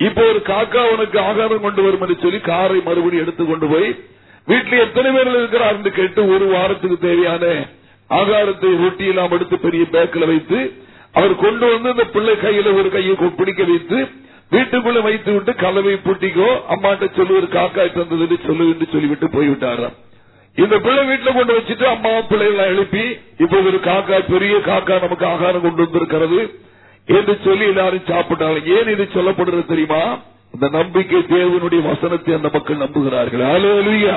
இப்போ ஒரு காக்கா உனக்கு ஆகாரம் கொண்டு வரும் என்று சொல்லி காரை மறுபடியும் எடுத்து கொண்டு போய் வீட்டில் எத்தனை பேர்கள் இருக்கிறார் என்று கேட்டு ஒரு வாரத்துக்கு தேவையான ஆகாரத்தை ரொட்டி எல்லாம் எடுத்து பெரிய பேக்கில் வைத்து அவர் கொண்டு வந்து இந்த பிள்ளை கையில ஒரு கையை பிடிக்க வைத்து வீட்டுக்குள்ள வைத்து விட்டு கலவை பூட்டிக்கோ அம்மாட்ட சொல்லு ஒரு காக்கா தந்தது சொல்லு என்று சொல்லிவிட்டு போய்விட்டாராம். இந்த பிள்ளை வீட்டுல கொண்டு வச்சுட்டு அம்மா பிள்ளைகளை எழுப்பி இப்போ ஒரு காக்கா பெரிய காக்கா நமக்கு ஆகாரம் கொண்டு வந்திருக்கிறது என்று சொல்லி எல்லாரும் சாப்பிட்டாங்க ஏன் இது சொல்லப்படுறது தெரியுமா இந்த நம்பிக்கை தேவனுடைய வசனத்தை அந்த மக்கள் நம்புகிறார்கள் ஹalleluya.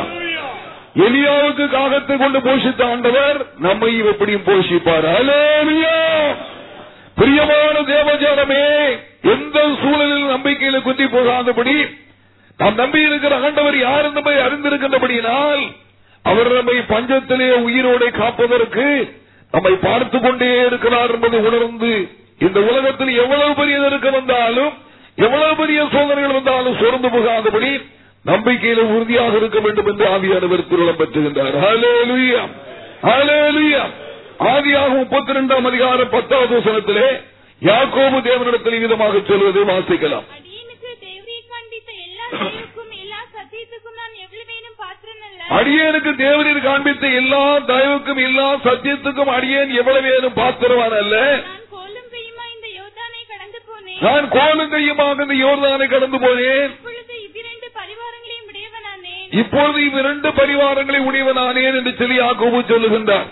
எலியாவுக்கு காகத்தை கொண்டு போஷித்த ஆண்டவர் நம்மை எப்படியும் போஷிப்பார் ஹalleluya. பிரியமான தேவஜானமே எந்த சூழலில் நம்பிக்கையில குத்தி போகாதபடி நாம் நம்பி இருக்கிற ஆண்டவர் யார் நம்மை அறிந்திருக்கின்றபடியினால் அவர் நம்மை பஞ்சத்திலே உயிரோட காப்பதற்கு நம்மை பார்த்து கொண்டே இருக்கிறார் என்பதை உணர்ந்து இந்த உலகத்தில் எவ்வளவு பெரிய நெருக்கம் வந்தாலும் எவ்வளவு பெரிய சோதனைகள் வந்தாலும் சோர்ந்து போகாதபடி நம்பிக்கையில உறுதியாக இருக்க வேண்டும் என்று ஆவியானவர் திருளம் பெற்றுகின்றார். ஹalleluya. ஆதியாக முப்பத்தி ரெண்டாம் அதிகாரம் பத்தாவது வசனத்திலே யாக்கோபு தேவனிடத்தில் விதமாக சொல்வதை வாசிக்கலாம் அடியனுக்கு தேவரீர் காண்பித்த எல்லா தயவுக்கும் எல்லா சத்தியத்துக்கும் நான் எவ்வளவேனும் பாத்திரன் அல்ல அடியேனுக்கு தேவரீர் காண்பித்த எல்லா தயவுக்கும் எல்லா சத்தியத்துக்கும் அடியேன் எவ்வளவேனும் பாத்திரவான் அல்ல. நான் கோலும் கையுமாக இந்த யோர்தானை கடந்து போனேன்? இப்பொழுது இவ்விரண்டு பரிவாரங்களை உடையவனானேன் என்று சொல்லி யாக்கோபு சொல்லுகின்றார்.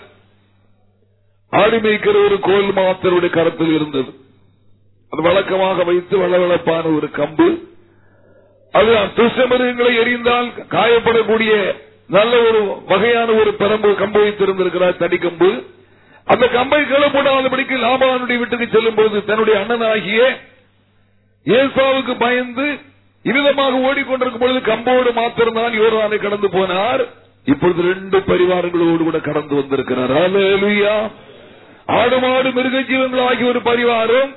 ஆடு மேய்க்கிற ஒரு கோல் மாத்தருடைய கரத்தில் இருந்தது. அது வழக்கமாக வைத்து வளவளப்பான ஒரு கம்பு. அது துஷ்டமிருகங்களை எரிந்தால் காயப்படக்கூடிய நல்ல ஒரு வகையான ஒரு பெரம்பு கம்பு வைத்திருந்திருக்கிறார் கம்பு. அந்த கம்பை கிளப்படாதபடிக்கு லாபானுடைய வீட்டுக்கு செல்லும் போது தன்னுடைய அண்ணனாகிய ஏசாவுக்கு பயந்து இவ்விதமாக ஓடிக்கொண்டிருக்கும் பொழுது கம்போடு மாத்திரம்தான் யோர்தானை கடந்து போனார். இப்பொழுது ரெண்டு பரிவாரங்களோடு கூட கடந்து வந்திருக்கிறார். ஆடு மாடு மிருக ஜீவங்கள் ஆகிய ஒரு பரிவாரம்.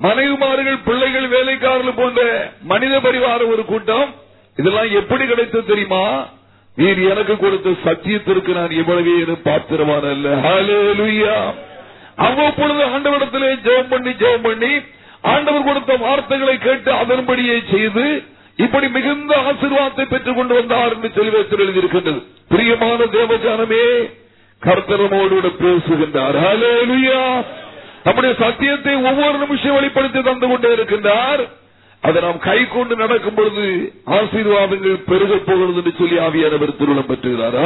மனைவிமார்கள் பிள்ளைகள் வேலைக்காரர்கள் போன்ற மனித பரிவாரம் ஒரு கூட்டம். இதெல்லாம் எப்படி கிடைத்தது தெரியுமா? நீர் எனக்கு கொடுத்த சத்தியத்திற்கு நான் இவ்வளவே பாத்திரமான அல்ல ஹalleluya. அவ்வப்பொழுது ஆண்டவரிடத்திலே ஜெபம் பண்ணி ஜெபம் பண்ணி ஆண்டவர் கொடுத்த வார்த்தைகளை கேட்டு அதன்படியே செய்து இப்படி மிகுந்த ஆசீர்வாதத்தை பெற்றுக் கொண்டு வந்தார் என்று சொல்லி எழுதியிருக்கின்றது பிரியமான தேவஜானமே கர்த்தரமோடு கூட பேசுகின்றார் ஹalleluya. நம்முடைய சத்தியத்தை ஒவ்வொரு நிமிஷம் வெளிப்படுத்தி தந்து கொண்டே இருக்கின்றார் அதை நாம் கை கொண்டு நடக்கும் பொழுது ஆசீர்வாதங்கள் பெருகப் போகிறது என்று சொல்லி ஆவியானவர் திருளம் பெற்றுகிறார்.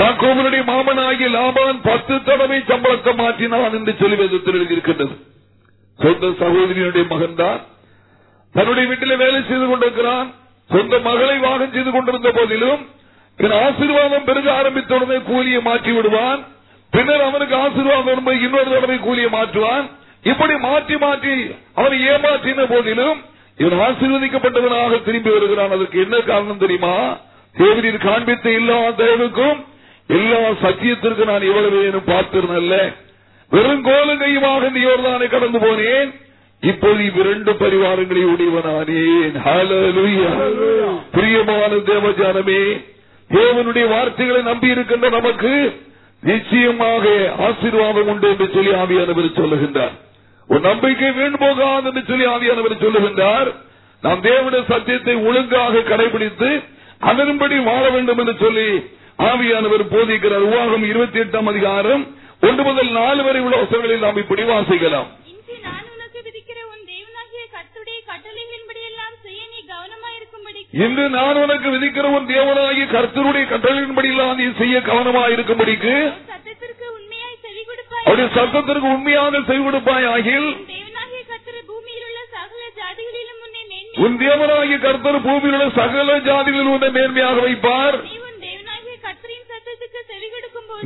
யாக்கோவனுடைய மாமனாகிய லாபான் பத்து தடவை சம்பளத்தை மாற்றினான் என்று சொல்லி வேதத்தில் எழுதியிருக்கின்றது. சொந்த சகோதரியுடைய மகன்தான். தன்னுடைய வீட்டில் வேலை செய்து கொண்டிருக்கிறான். சொந்த மகளை வாகம் செய்து கொண்டிருந்த போதிலும் என் ஆசீர்வாதம் பெருக ஆரம்பித்த உடனே கூலியை மாற்றி விடுவான். பின்னர் அவனுக்கு ஆசீர்வாதம் இன்னொரு தடவை கூலியை மாற்றுவான். இப்படி மாற்றி மாற்றி அவனை ஏமாற்றின போதிலும் இவன் ஆசீர்வதிக்கப்பட்டவனாக திரும்பி வருகிறான். அதற்கு என்ன காரணம் தெரியுமா? தேவனின் காண்பித்த எல்லா தயவுக்கும் எல்லா சத்தியத்திற்கும் நான் இவ்வளவு வேணும் பார்த்திருந்தல்ல வெறும் கோலும் கையுமாக இந்த யோர்தானை கடந்து போனேன். இப்போது இவ்விரண்டு பரிவாரங்களை உடையவனானேன் பிரியமான தேவஜானமே தேவனுடைய வார்த்தைகளை நம்பி இருக்கின்ற நமக்கு நிச்சயமாக ஆசீர்வாதம் உண்டு என்று சொல்லி ஆவியானவர் சொல்லுகின்றார். ஒரு நம்பிக்கை வீண் போகாது என்று சொல்லி ஆவியானவர் சொல்லுகின்றார். நாம் தேவனுடைய சத்தியத்தை ஒழுங்காக கடைபிடித்து அதன்படி வாழ வேண்டும் என்று சொல்லி ஆவியானவர் போதிக்கிறார். உவாகம் இருபத்தி எட்டாம் அதிகாரம் ஒன்று முதல் நாலு வரை உள்ள வசனங்களில் நாம் இப்படி வாசிக்கலாம். இன்று நான் உனக்கு விதிக்கிற உன் தேவனாகிய கர்த்தருடைய உன் கர்த்தருடைய கட்டளையின்படியெல்லாம் நீ செய்ய கவனமாக இருக்கும்படிக்கு சத்தத்திற்கு உண்மையாய் செவி கொடுப்பாய் அவருடைய சத்தத்திற்கு உண்மையாக செவி கொடுப்பாய் ஆகில் உன் தேவனாகிய கர்த்தர் பூமியில் உள்ள சகல ஜாதிகளில் உன்னை நேர்மையாக வைப்பார்.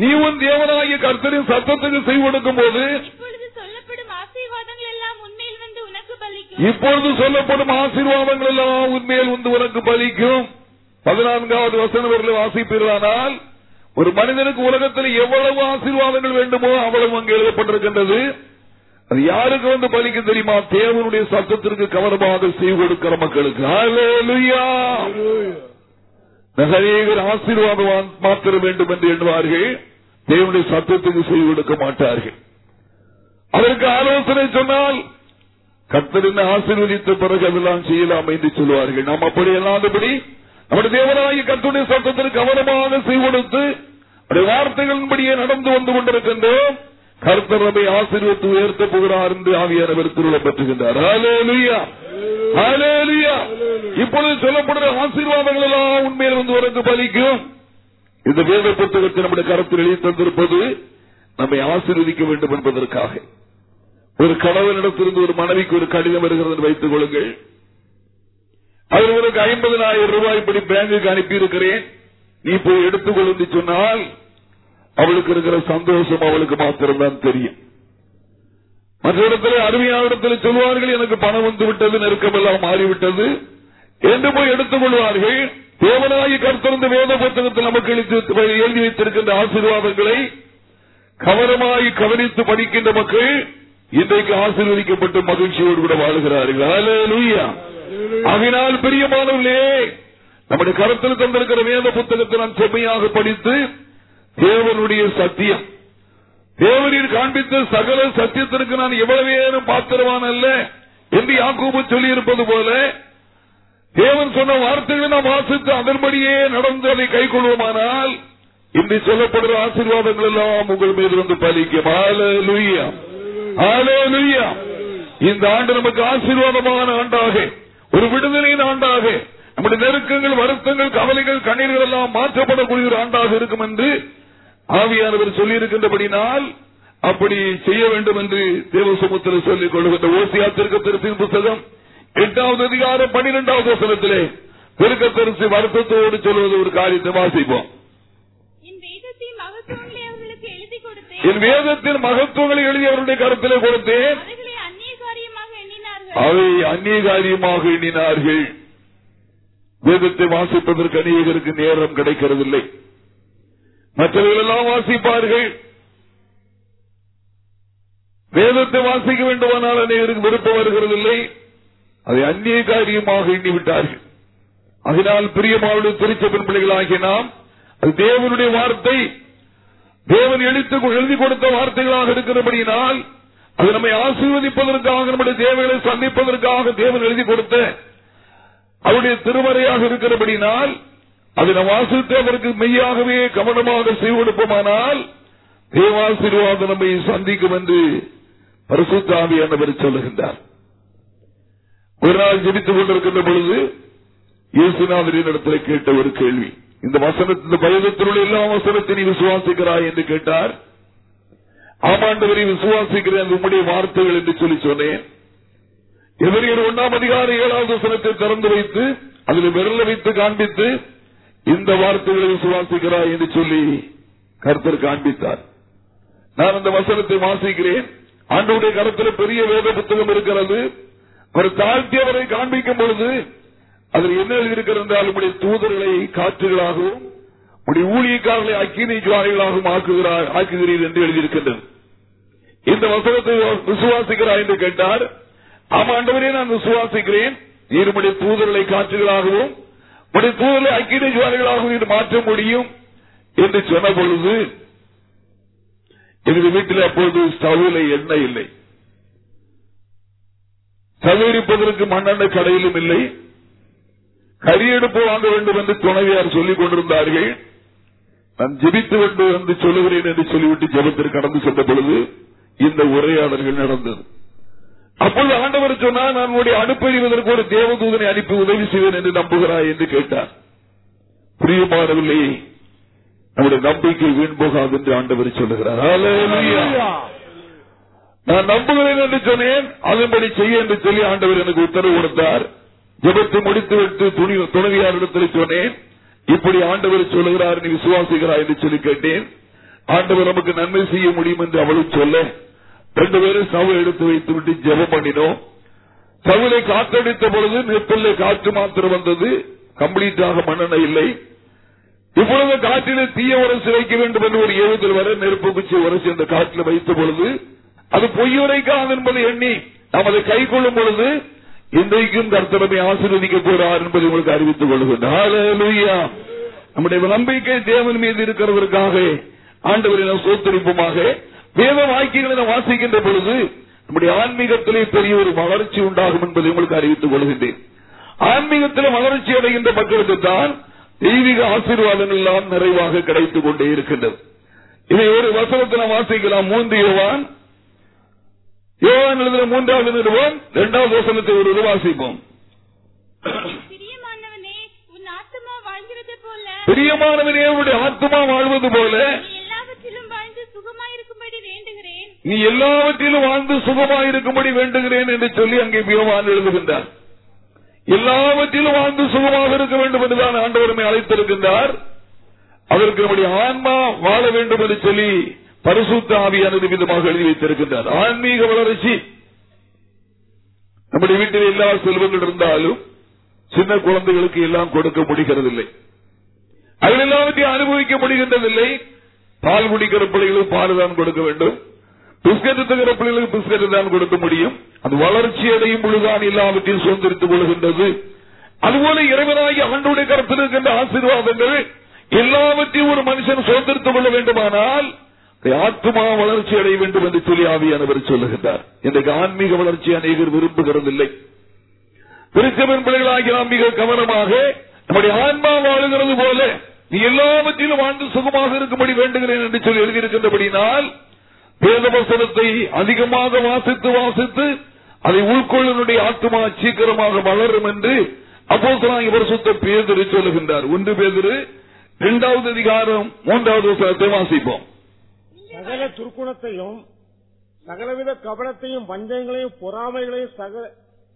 நீ உன் தேவனாகிய கர்த்தரின் சத்தத்துக்கு செவி கொடுக்கும் போது இப்பொழுது சொல்லப்படும் ஆசீர்வாதங்கள் எல்லாம் உண்மையில் வந்து உனக்கு பலிக்கும். இப்பொழுது சொல்லப்படும் ஆசீர்வாதங்கள் எல்லாம் உண்மையில் வந்து உனக்கு பலிக்கும். பதினான்காவது வசனவர்கள் வாசிப்பீர்களானால் ஒரு மனிதனுக்கு உலகத்தில் எவ்வளவு ஆசீர்வாதங்கள் வேண்டுமோ அவ்வளவு அங்கு எழுதப்பட்டிருக்கின்றது. அது யாருக்கு வந்து பலிக்கும் தெரியுமா? தேவனுடைய சத்தத்திற்கு கவனமாக செய்து கொடுக்கிற மக்களுக்கு. நகரேகர் ஆசீர்வாதம் மாத்திர வேண்டும் என்று எண்ணுவார்கள். தேவனுடைய சத்தத்துக்கு செய்து கொடுக்க மாட்டார்கள். அதற்கு ஆலோசனை சொன்னால் கத்தரின் ஆசீர்வதித்த பிறகு அதெல்லாம் செய்யலாம் என்று சொல்லுவார்கள். நாம் அப்படி அல்லாதபடி நம்முடைய தேவனாகிய கத்துடைய சத்தத்திற்கு கவனமாக செய்து கொடுத்து வார்த்தைகளின்படியே நடந்து வந்து கொண்டிருக்கின்றோம். கர்த்தர் நம்மை ஆசீர்வத்து உயர்த்த போகிறார் என்று ஆவியானவர் திருவிழா பெற்றுகின்றார். இப்பொழுது சொல்லப்படுற ஆசீர்வாதங்கள் எல்லாம் உண்மையில் வந்து வரது பலிக்கும். இந்த வேத புத்தகத்தை நம்முடைய கருத்தில் எழுதி தந்திருப்பது நம்மை ஆசீர்வதிக்க வேண்டும் என்பதற்காக. ஒரு கணவனிடத்திலிருந்து ஒரு மனைவிக்கு ஒரு கடிதம் வருகிறது என்று வைத்துக் கொள்ளுங்கள். அதில் உனக்கு ஐம்பதனாயிரம் ரூபாய் இப்படி பேங்குக்கு அனுப்பியிருக்கிறேன். நீ போய் எடுத்துக்கொள் என்று சொன்னால் அவளுக்கு இருக்கிற சந்தோஷம் அவளுக்கு மாத்திரம்தான் தெரியும். மற்ற இடத்துல அருமையான இடத்துல சொல்வார்கள் எனக்கு பணம் வந்து விட்டது நெருக்கமெல்லாம் மாறிவிட்டது என்று போய் எடுத்துக் கொள்வார்கள் தேவனாகி கருத்திருந்த வேத புத்தகத்தில் நமக்கு எழுதி வைத்திருக்கின்ற ஆசீர்வாதங்களை கவனமாய் கவனித்து படிக்கின்ற மக்கள் இன்றைக்கு ஆசீர்வதிக்கப்பட்டு மகிழ்ச்சியோடு கூட வாழுகிறார்கள். ஆகையினால் பிரியமானவர்களே நம்முடைய கருத்தில் தந்திருக்கிற வேத புத்தகத்தை நான் செம்மையாக படித்து தேவனுடைய சத்தியம். தேவனில் காண்பித்த சகல சத்தியத்திற்கு நான் எவ்வளவு பாத்திரவான் அல்ல என்று யாக்கூபு சொல்லி இருப்பது போல தேவன் சொன்ன வார்த்தைகளை நாம் வாசித்து அதன்படியே நடந்து அதை கை கொள்வோமானால் இன்று சொல்லப்படுற ஆசீர்வாதங்கள் எல்லாம் உங்கள் மீது வந்து பலிக்கும் இந்த ஆண்டு நமக்கு ஆசீர்வாதமான ஆண்டாக ஒரு விடுதலையின் ஆண்டாக நம்முடைய நெருக்கங்கள் வருத்தங்கள் கவலைகள் கண்ணீர்கள் எல்லாம் மாற்றப்படக்கூடிய ஒரு ஆண்டாக இருக்கும் என்று ஆவியானவர் சொல்லியிருக்கின்றபடினால் அப்படி செய்ய வேண்டும் என்று தேவசமுத்திர சொல்லிக் கொள்கின்ற ஓசியா திருக்கத்தரிசின் புத்தகம் எட்டாவது அதிகாரம் பன்னிரெண்டாவது வசனத்திலே திருக்கத்தரிசி வருத்தத்தோடு சொல்வது ஒரு காரியத்தை வாசிப்போம். என் வேதத்தின் மகத்துவங்களை எழுதி அவருடைய கருத்திலே கொடுத்தேன். அந்நிய காரியமாக அவை அந்நீகாரியமாக எண்ணினார்கள். வேதத்தை வாசிப்பதற்கு அநேகருக்கு நேரம் கிடைக்கிறதில்லை. மற்றவர்களெல்லாம் வாசிப்பார்கள். வேதத்தை வாசிக்க வேண்டுமானால் அநேகருக்கு விருப்பம் வருகிறதில்லை. அதை அந்நிய காரியமாக எண்ணிவிட்டார்கள். அதனால் பிரியமாவுடைய திருச்சபின் பிள்ளைகளாகிய நாம் அது தேவனுடைய வார்த்தை தேவன் எழுத்து எழுதி கொடுத்த வார்த்தைகளாக இருக்கிறபடியினால் அது நம்மை ஆசீர்வதிப்பதற்காக நம்முடைய தேவைகளை சந்திப்பதற்காக தேவன் எழுதி கொடுத்த அவருடைய திருமறையாக இருக்கிறபடினால் அதை நாம் வாசித்து அவருக்கு மெய்யாகவே கவனமாக செய்வெடுப்போமானால் தேவாசிர்வாத நம்மை சந்திக்கும் என்று பரிசுத்தாவியானவர் சொல்லுகின்றார். ஒரு நாள் ஜெபித்துக் கொண்டிருக்கின்ற பொழுது இயேசுநாதரின் இடத்துல கேட்ட ஒரு கேள்வி. இந்த வசனத்தின் இந்த எல்லா வசனத்தை நீ விசுவாசிக்கிறாய் என்று கேட்டார். ஆமாண்டவரை விசுவாசிக்கிறேன் அது உம்முடைய வார்த்தைகள் என்று சொல்லி சொன்னேன். எதிரியர் ஒன்றாம் அதிகார ஏழாவது வசனத்தை திறந்து வைத்து அதில் விரல வைத்து காண்பித்து இந்த வார்த்தைகளை விசுவாசிக்கிறாய் என்று சொல்லி கருத்தர் காண்பித்தார். நான் அந்த வசனத்தை வாசிக்கிறேன். ஆண்டவுடைய கருத்தில் பெரிய வேத புத்தகம் இருக்கிறது. அவர் தாழ்த்தியவரை காண்பிக்கும் பொழுது அதில் என்ன எழுதியிருக்கிறது என்றால் உடைய தூதர்களை காற்றுகளாகவும் உடைய ஊழியக்காரர்களை அக்கினி ஜுவாரிகளாகவும் ஆக்குகிறார் ஆக்குகிறீர் என்று எழுதியிருக்கின்றது. இந்த வசனத்தை விசுவாசிக்கிறார் என்று கேட்டார். ஆமா ஆண்டவரே நான் விசுவாசிக்கிறேன். இருமுடைய தூதர்களை காற்றுகளாகவும் உடைய தூதர்களை அக்கினி ஜுவாரிகளாகவும் இது மாற்ற முடியும் என்று சொன்ன பொழுது எங்கள் வீட்டில் அப்பொழுது ஸ்டவ்ல எண்ணெய் இல்லை. சகரிப்பதற்கு மண்ணெண்ணெய் கடையிலும் இல்லை. கரியெடுப்பு வாங்க வேண்டும் என்று துணைவியார் சொல்லிக் கொண்டிருந்தார்கள். நான் ஜெபித்து வேண்டும் என்று சொல்லுகிறேன் என்று சொல்லிவிட்டு ஜெபத்திற்கு கடந்து சென்ற பொழுது இந்த உரையாடல்கள் நடந்தது. அப்பொழுது ஆண்டவர் சொன்னார் நான் உன்னுடைய அனுப்பறிவதற்கு ஒரு தேவதூதனை அனுப்பி உதவி செய்வேன் என்று நம்புகிறாய் என்று கேட்டார். புரியுமாறவில்லை நம்முடைய நம்பிக்கை வீண் போகாது என்று ஆண்டவர் சொல்லுகிறார். நான் நம்புகிறேன் என்று சொன்னேன் அதன்படி செய்ய என்று சொல்லி ஆண்டவர் எனக்கு உத்தரவு கொடுத்தார். ஜெபத்தை முடித்துவிட்டு துணி துணைவியாரிடத்தில் சொன்னேன் இப்படி ஆண்டவர் சொல்லுகிறார் நீ விசுவாசிக்கிறாய் என்று சொல்லி கேட்டேன். ஆண்டவர் நமக்கு நன்மை செய்ய முடியும் என்று அவளும் சொல்ல ரெண்டு பேரும் சவு எடுத்து வைத்து விட்டு ஜெபம் பண்ணினோம். சவுலை காற்றடித்த பொழுது நெப்பிள்ளை காற்று மாத்திரம் வந்தது. கம்ப்ளீட்டாக மண்ணெண்ணெய் இல்லை. இப்பொழுது காற்றிலே தீய உரசு வைக்க வேண்டும் என்று ஒரு ஏவுதல் வர நெருப்பு குச்சி உரசி அந்த காற்றில் வைத்த பொழுது அது பொய்யுரைக்காது என்பதை எண்ணி நாம் அதை கை கொள்ளும் பொழுது இன்றைக்கும் கர்த்தரமை ஆசீர்வதிக்க போறார் என்பதை உங்களுக்கு அறிவித்துக் கொள்கின்றோம் நம்முடைய நம்பிக்கை தேவன் மீது இருக்கிறதற்காக ஆண்டவரின் சோத்தரிப்புமாக வேத வாக்கியங்களை வாசிக்கின்ற பொழுது நம்முடைய ஆன்மீகத்திலே பெரிய ஒரு வளர்ச்சி உண்டாகும் என்பதை உங்களுக்கு அறிவித்துக் கொள்கின்றேன். ஆன்மீகத்திலே வளர்ச்சி அடைகின்ற மக்களுக்கு தான் தெய்வீக ஆசீர்வாதங்கள் எல்லாம் நிறைவாக கிடைத்துக் கொண்டே இருக்கின்றது. இதை ஒரு வசனத்தில் வாசிக்கலாம். மூன்று யோவான். யோவான் எழுதின மூன்றாவது நிறுவம் இரண்டாவது வசனத்தை ஒரு வாசிப்போம். பிரியமானவனே உன் ஆத்துமா வாழ்கிறது போல. பிரியமானவனே உடைய ஆத்மா வாழ்வது போல நீ எல்லாவற்றிலும் வாழ்ந்து சுகமாயிருக்கும்படி வேண்டுகிறேன் நீ எல்லாவற்றிலும் வாழ்ந்து சுகமாயிருக்கும்படி வேண்டுகிறேன் என்று சொல்லி அங்கே யோவான் எழுதுகின்றார். எல்லாவற்றிலும் வாழ்ந்து சுகமாக இருக்க வேண்டும் என்றுதான் ஆண்டவருமே அழைத்திருக்கின்றார். அதற்கு நம்முடைய ஆன்மா வாழ வேண்டும் என்று சொல்லி பரிசுத்த ஆவியானது விதமாக எழுதி வைத்திருக்கின்றார். ஆன்மீக வளர்ச்சி. நம்முடைய வீட்டில் எல்லா செல்வங்கள் இருந்தாலும் சின்ன குழந்தைகளுக்கு எல்லாம் கொடுக்க முடிகிறதில்லை. அதில் எல்லாவற்றையும் அனுபவிக்க முடிகின்றதில்லை. பால் குடிக்கிற பிள்ளைகளும் பால் தான் கொடுக்க வேண்டும். பிஸ்கட் தகுற பிள்ளைகளுக்கு பிஸ்கட் தான் கொடுக்க முடியும்? அது வளர்ச்சி அடையும் பொழுதுதான் எல்லாவற்றையும் சுதந்திரித்துக் கொள்கின்றது. அதுபோல இறைவனாகி அவனுடைய கருத்தில் இருக்கின்ற ஆசீர்வாதங்கள் எல்லாவற்றையும் ஒரு மனுஷன் சுதந்திரித்துக் கொள்ள வேண்டுமானால் ஆத்மா வளர்ச்சி அடைய வேண்டும் என்று சொல்லி ஆவியானவர் சொல்லுகின்றார். இன்றைக்கு ஆன்மீக வளர்ச்சி அநேகர் விரும்புகிறதில்லை. திருச்சபன் பிள்ளைகளாகி நாம் மிக கவனமாக நம்முடைய ஆன்மா வாழுகிறது போல நீ எல்லாவற்றிலும் வாழ்ந்து சுகமாக இருக்கும்படி வேண்டுகிறேன் என்று சொல்லி எழுதியிருக்கின்றபடினால் வேதவசனத்தை அதிகமாக வாசித்து வாசித்து அதை உள்கொள்ளனுடைய ஆத்மா சீக்கிரமாக வளரும் என்று அப்போ இவர் சுத்த பேதிரு சொல்லுகின்றார். ஒன்று பேதிரு இரண்டாவது அதிகாரம் மூன்றாவது வசனத்தை வாசிப்போம். சகல துர்க்குணத்தையும் சகலவித கபலத்தையும் வஞ்சங்களையும் பொறாமைகளையும் சகல-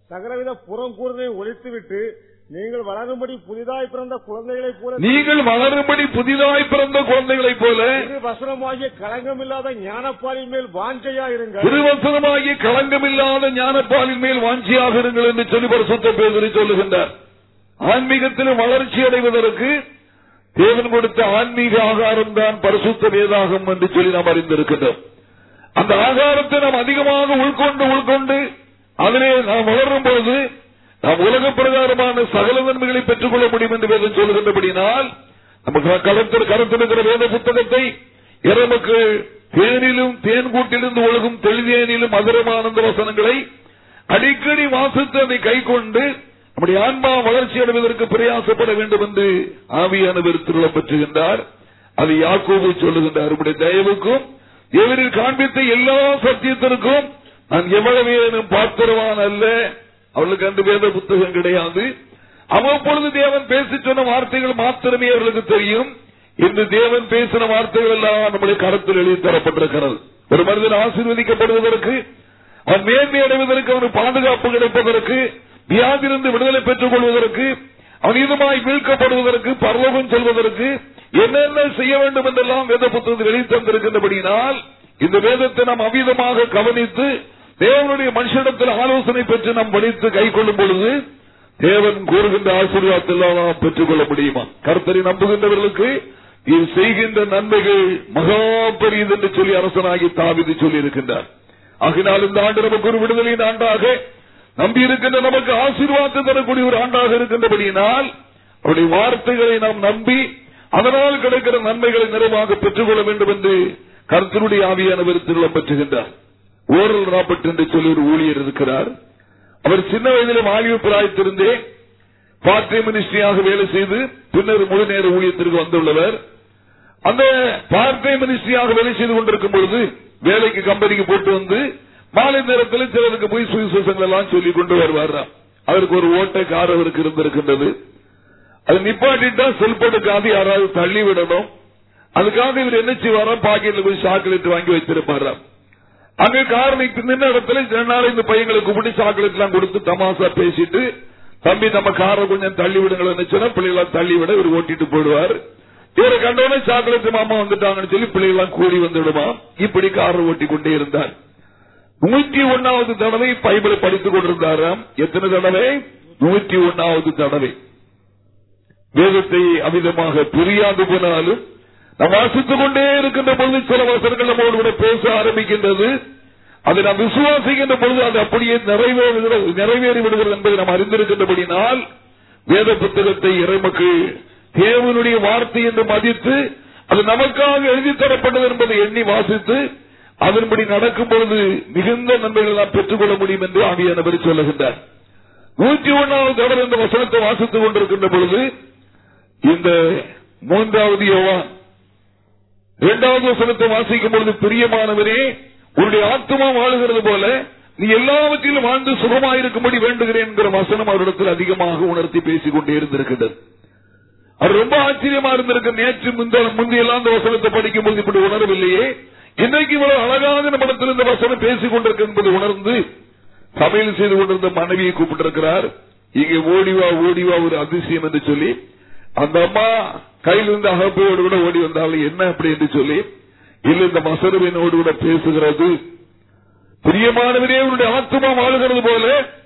சகலவித புறங்கூறுதலையும் ஒழித்துவிட்டு நீங்கள் வளரும்படி புதிதாய் பிறந்த குழந்தைகளைப் போல நீங்கள் வளரும்படி புதிதாய் பிறந்த குழந்தைகளைப் போல திரு வசனமாகிய களங்கமில்லாத ஞானப்பாலின் மேல் வாஞ்சையா இருங்கள் திருவசனமாகி களங்கமில்லாத ஞானப்பாலின் மேல் வாஞ்சியாக இருங்கள் என்று சொல்லி பரிசுத்த பேதரை சொல்லுகின்றார். ஆன்மீகத்திலும் வளர்ச்சி அடைவதற்கு தேவன் கொடுத்த ஆன்மீக ஆகாரம் தான் பரிசுத்த வேதாகம் என்று சொல்லி நாம் அறிந்திருக்கின்றோம். அந்த ஆகாரத்தை நாம் அதிகமாக உள்கொண்டு உள்கொண்டு அதிலே நாம் வளரும் போது நாம் உலக பிரகாரமான சகல நன்மைகளை பெற்றுக் கொள்ள முடியும் என்று வேதம் சொல்லுகின்றபடினால் நமக்கு கலத்தில் கருத்திருக்கிற வேத புத்தகத்தை இறமக்கு தேனிலும் தேன்கூட்டிலிருந்து ஒழுகும் தெளிதேனிலும் மதுரமானந்த வசனங்களை அடிக்கடி வாசித்து அதை கை கொண்டு நம்முடைய ஆன்மா வளர்ச்சி அடைவதற்கு பிரயாசப்பட வேண்டும் என்று ஆவியானவர் திருளம் பெற்றுகின்றார். அது யாக்கோபு சொல்லுகின்றார். நம்முடைய தயவுக்கும் எவரில் காண்பித்த எல்லா சத்தியத்திற்கும் நான் எவ்வளவு பாத்திரவான் அல்ல. அவளுக்கு அந்த வேத புத்தகம் கிடையாது. அவ்வப்பொழுது தேவன் பேசி சொன்ன வார்த்தைகள் மாத்திரமே அவர்களுக்கு தெரியும். இன்று தேவன் பேசின வார்த்தைகள் எல்லாம் நம்முடைய கருத்தில் எழுதி தரப்பட்டிருக்கிறது. ஒரு மனிதன் ஆசீர்வதிக்கப்படுவதற்கு அவன் மேன்மை அடைவதற்கு அவனுக்கு பாதுகாப்பு கிடைப்பதற்கு வியாதிலிருந்து விடுதலை பெற்றுக் கொள்வதற்கு அவன் இதுமாய் மீட்கப்படுவதற்கு பரலோகம் செல்வதற்கு என்னென்ன செய்ய வேண்டும் என்றெல்லாம் வேத புத்தகத்தில் எழுதி தந்திருக்கின்றபடியினால் இந்த வேதத்தை நாம் அவிதமாக கவனித்து தேவனுடைய மனுஷனிடத்தில் ஆலோசனை பெற்று நாம் படித்து கை கொள்ளும் பொழுது தேவன் கூறுகின்ற ஆசீர்வாதத்தில் நாம் பெற்றுக் கொள்ள முடியுமா? கர்த்தரை நம்புகின்றவர்களுக்கு இது செய்கின்ற நன்மைகள் மகா பெரியது என்று சொல்லி அரசனாகி தாவிதி சொல்லி இருக்கின்றார் ஆகினால் இந்த ஆண்டு நமக்கு ஒரு விடுதலையின் ஆண்டாக நம்பி இருக்கின்ற நமக்கு ஆசீர்வாதம் தரக்கூடிய ஒரு ஆண்டாக இருக்கின்றபடியினால் அவருடைய வார்த்தைகளை நாம் நம்பி அதனால் கிடைக்கிற நன்மைகளை நிறைவாக பெற்றுக்கொள்ள வேண்டும் என்று கருத்தினுடைய ஆவியானவர் திருளம் பெற்றுகின்றார். ஓரல் ராபர்ட் என்று சொல்லி ஒரு ஊழியர் இருக்கிறார். அவர் சின்ன வயதில் மாலிவு பிராயத்திருந்தே பார்ட் டைம் மினிஸ்ட்ரியாக வேலை செய்து பின்னர் முழு நேர ஊழியத்திற்கு வந்துள்ளவர். அந்த பார்ட் டைம் மினிஸ்ட்ரியாக வேலை செய்து கொண்டிருக்கும் பொழுது வேலைக்கு கம்பெனிக்கு போட்டு வந்து மாலை நேரத்தில் சிலருக்கு போய் சுவிசேஷங்கள் எல்லாம் சொல்லி கொண்டு வருவார்? அவருக்கு ஒரு ஓட்ட கார் அவருக்கு இருந்திருக்கின்றது. அது நிப்பாட்டிட்டா செல்போனுக்காக யாராவது தள்ளி விடணும் அதுக்காக இவர் என்ன செய்வாராம் பாக்கெட்ல போய் சாக்லேட் வாங்கி வைத்திருப்பாராம் அங்க காரணிக்கு நின்ன இடத்துல சில நாள் இந்த பையங்களுக்கு கூப்பிட்டு சாக்லேட் எல்லாம் கொடுத்து தமாசா பேசிட்டு தம்பி நம்ம காரை கொஞ்சம் தள்ளி விடுங்களேன்னு சொன்னா பிள்ளைகளை தள்ளி விட இவர் ஓட்டிட்டு போயிடுவார். இவரை கண்டவனே சாக்லேட் மாமா வந்துட்டாங்கன்னு சொல்லி பிள்ளைகளாம் கூடி வந்துடுமா? இப்படி காரை ஓட்டி கொண்டே இருந்தார். நூற்றி ஒன்னாவது தடவை பைபிளை படித்துக் கொண்டிருந்தாராம். எத்தனை தடவை? நூற்றி ஒன்னாவது தடவை. வேதத்தை அமிதமாக புரியாது போனாலும் நாம் வாசித்துக் கொண்டே இருக்கின்ற பொழுது சில வசனங்கள் நம்மோடு கூட பேச ஆரம்பிக்கின்றது. அதை நாம் விசுவாசிக்கின்ற பொழுது அது அப்படியே நிறைவேறுகிறது நிறைவேறி விடுகிறது என்பதை நாம் அறிந்திருக்கின்றபடினால் வேத புத்தகத்தை இறைமக்கள் தேவனுடைய வார்த்தை என்று மதித்து அது நமக்காக எழுதித்தரப்பட்டது என்பதை எண்ணி வாசித்து அதன்படி நடக்கும் பொழுது மிகுந்த நன்மைகள் நாம் பெற்றுக்கொள்ள முடியும் என்று ஆவியானவர் சொல்லுகின்றார். நூற்றி ஒன்னாவது தடவை இந்த வசனத்தை வாசித்துக் கொண்டிருக்கின்ற பொழுது இந்த மூன்றாவது யோவான் இரண்டாவது வசனத்தை வாசிக்கும் பொழுது பிரியமானவரே உன்னுடைய ஆத்மா வாழுகிறது போல நீ எல்லாவற்றிலும் வாழ்ந்து சுகமாயிருக்கும்படி வேண்டுகிறேன் என்கிற வசனம் அவரிடத்தில் அதிகமாக உணர்த்தி பேசிக் கொண்டே இருந்திருக்கின்றது. அவர் ரொம்ப ஆச்சரியமா இருந்திருக்கு நேற்று முந்தையெல்லாம் அந்த வசனத்தை படிக்கும் போது இப்படி உணரவில்லையே. இன்றைக்கு இவ்வளவு அழகாக நம்மிடத்தில் இந்த வசனம் பேசிக் கொண்டிருக்க என்பது உணர்ந்து சமையல் செய்து கொண்டிருந்த மனைவியை கூப்பிட்டிருக்கிறார். இங்கே ஓடிவா ஓடிவா ஒரு அதிசயம் என்று சொல்லி அந்த அம்மா கையில் இருந்த அகப்பையோடு கூட ஓடி வந்தாலும் என்ன அப்படி என்று சொல்லி இல்ல இந்த மசருவினோடு கூட பேசுகிறது. பிரியமானவரே உன்னுடைய ஆத்மா வாழ்கிறது போல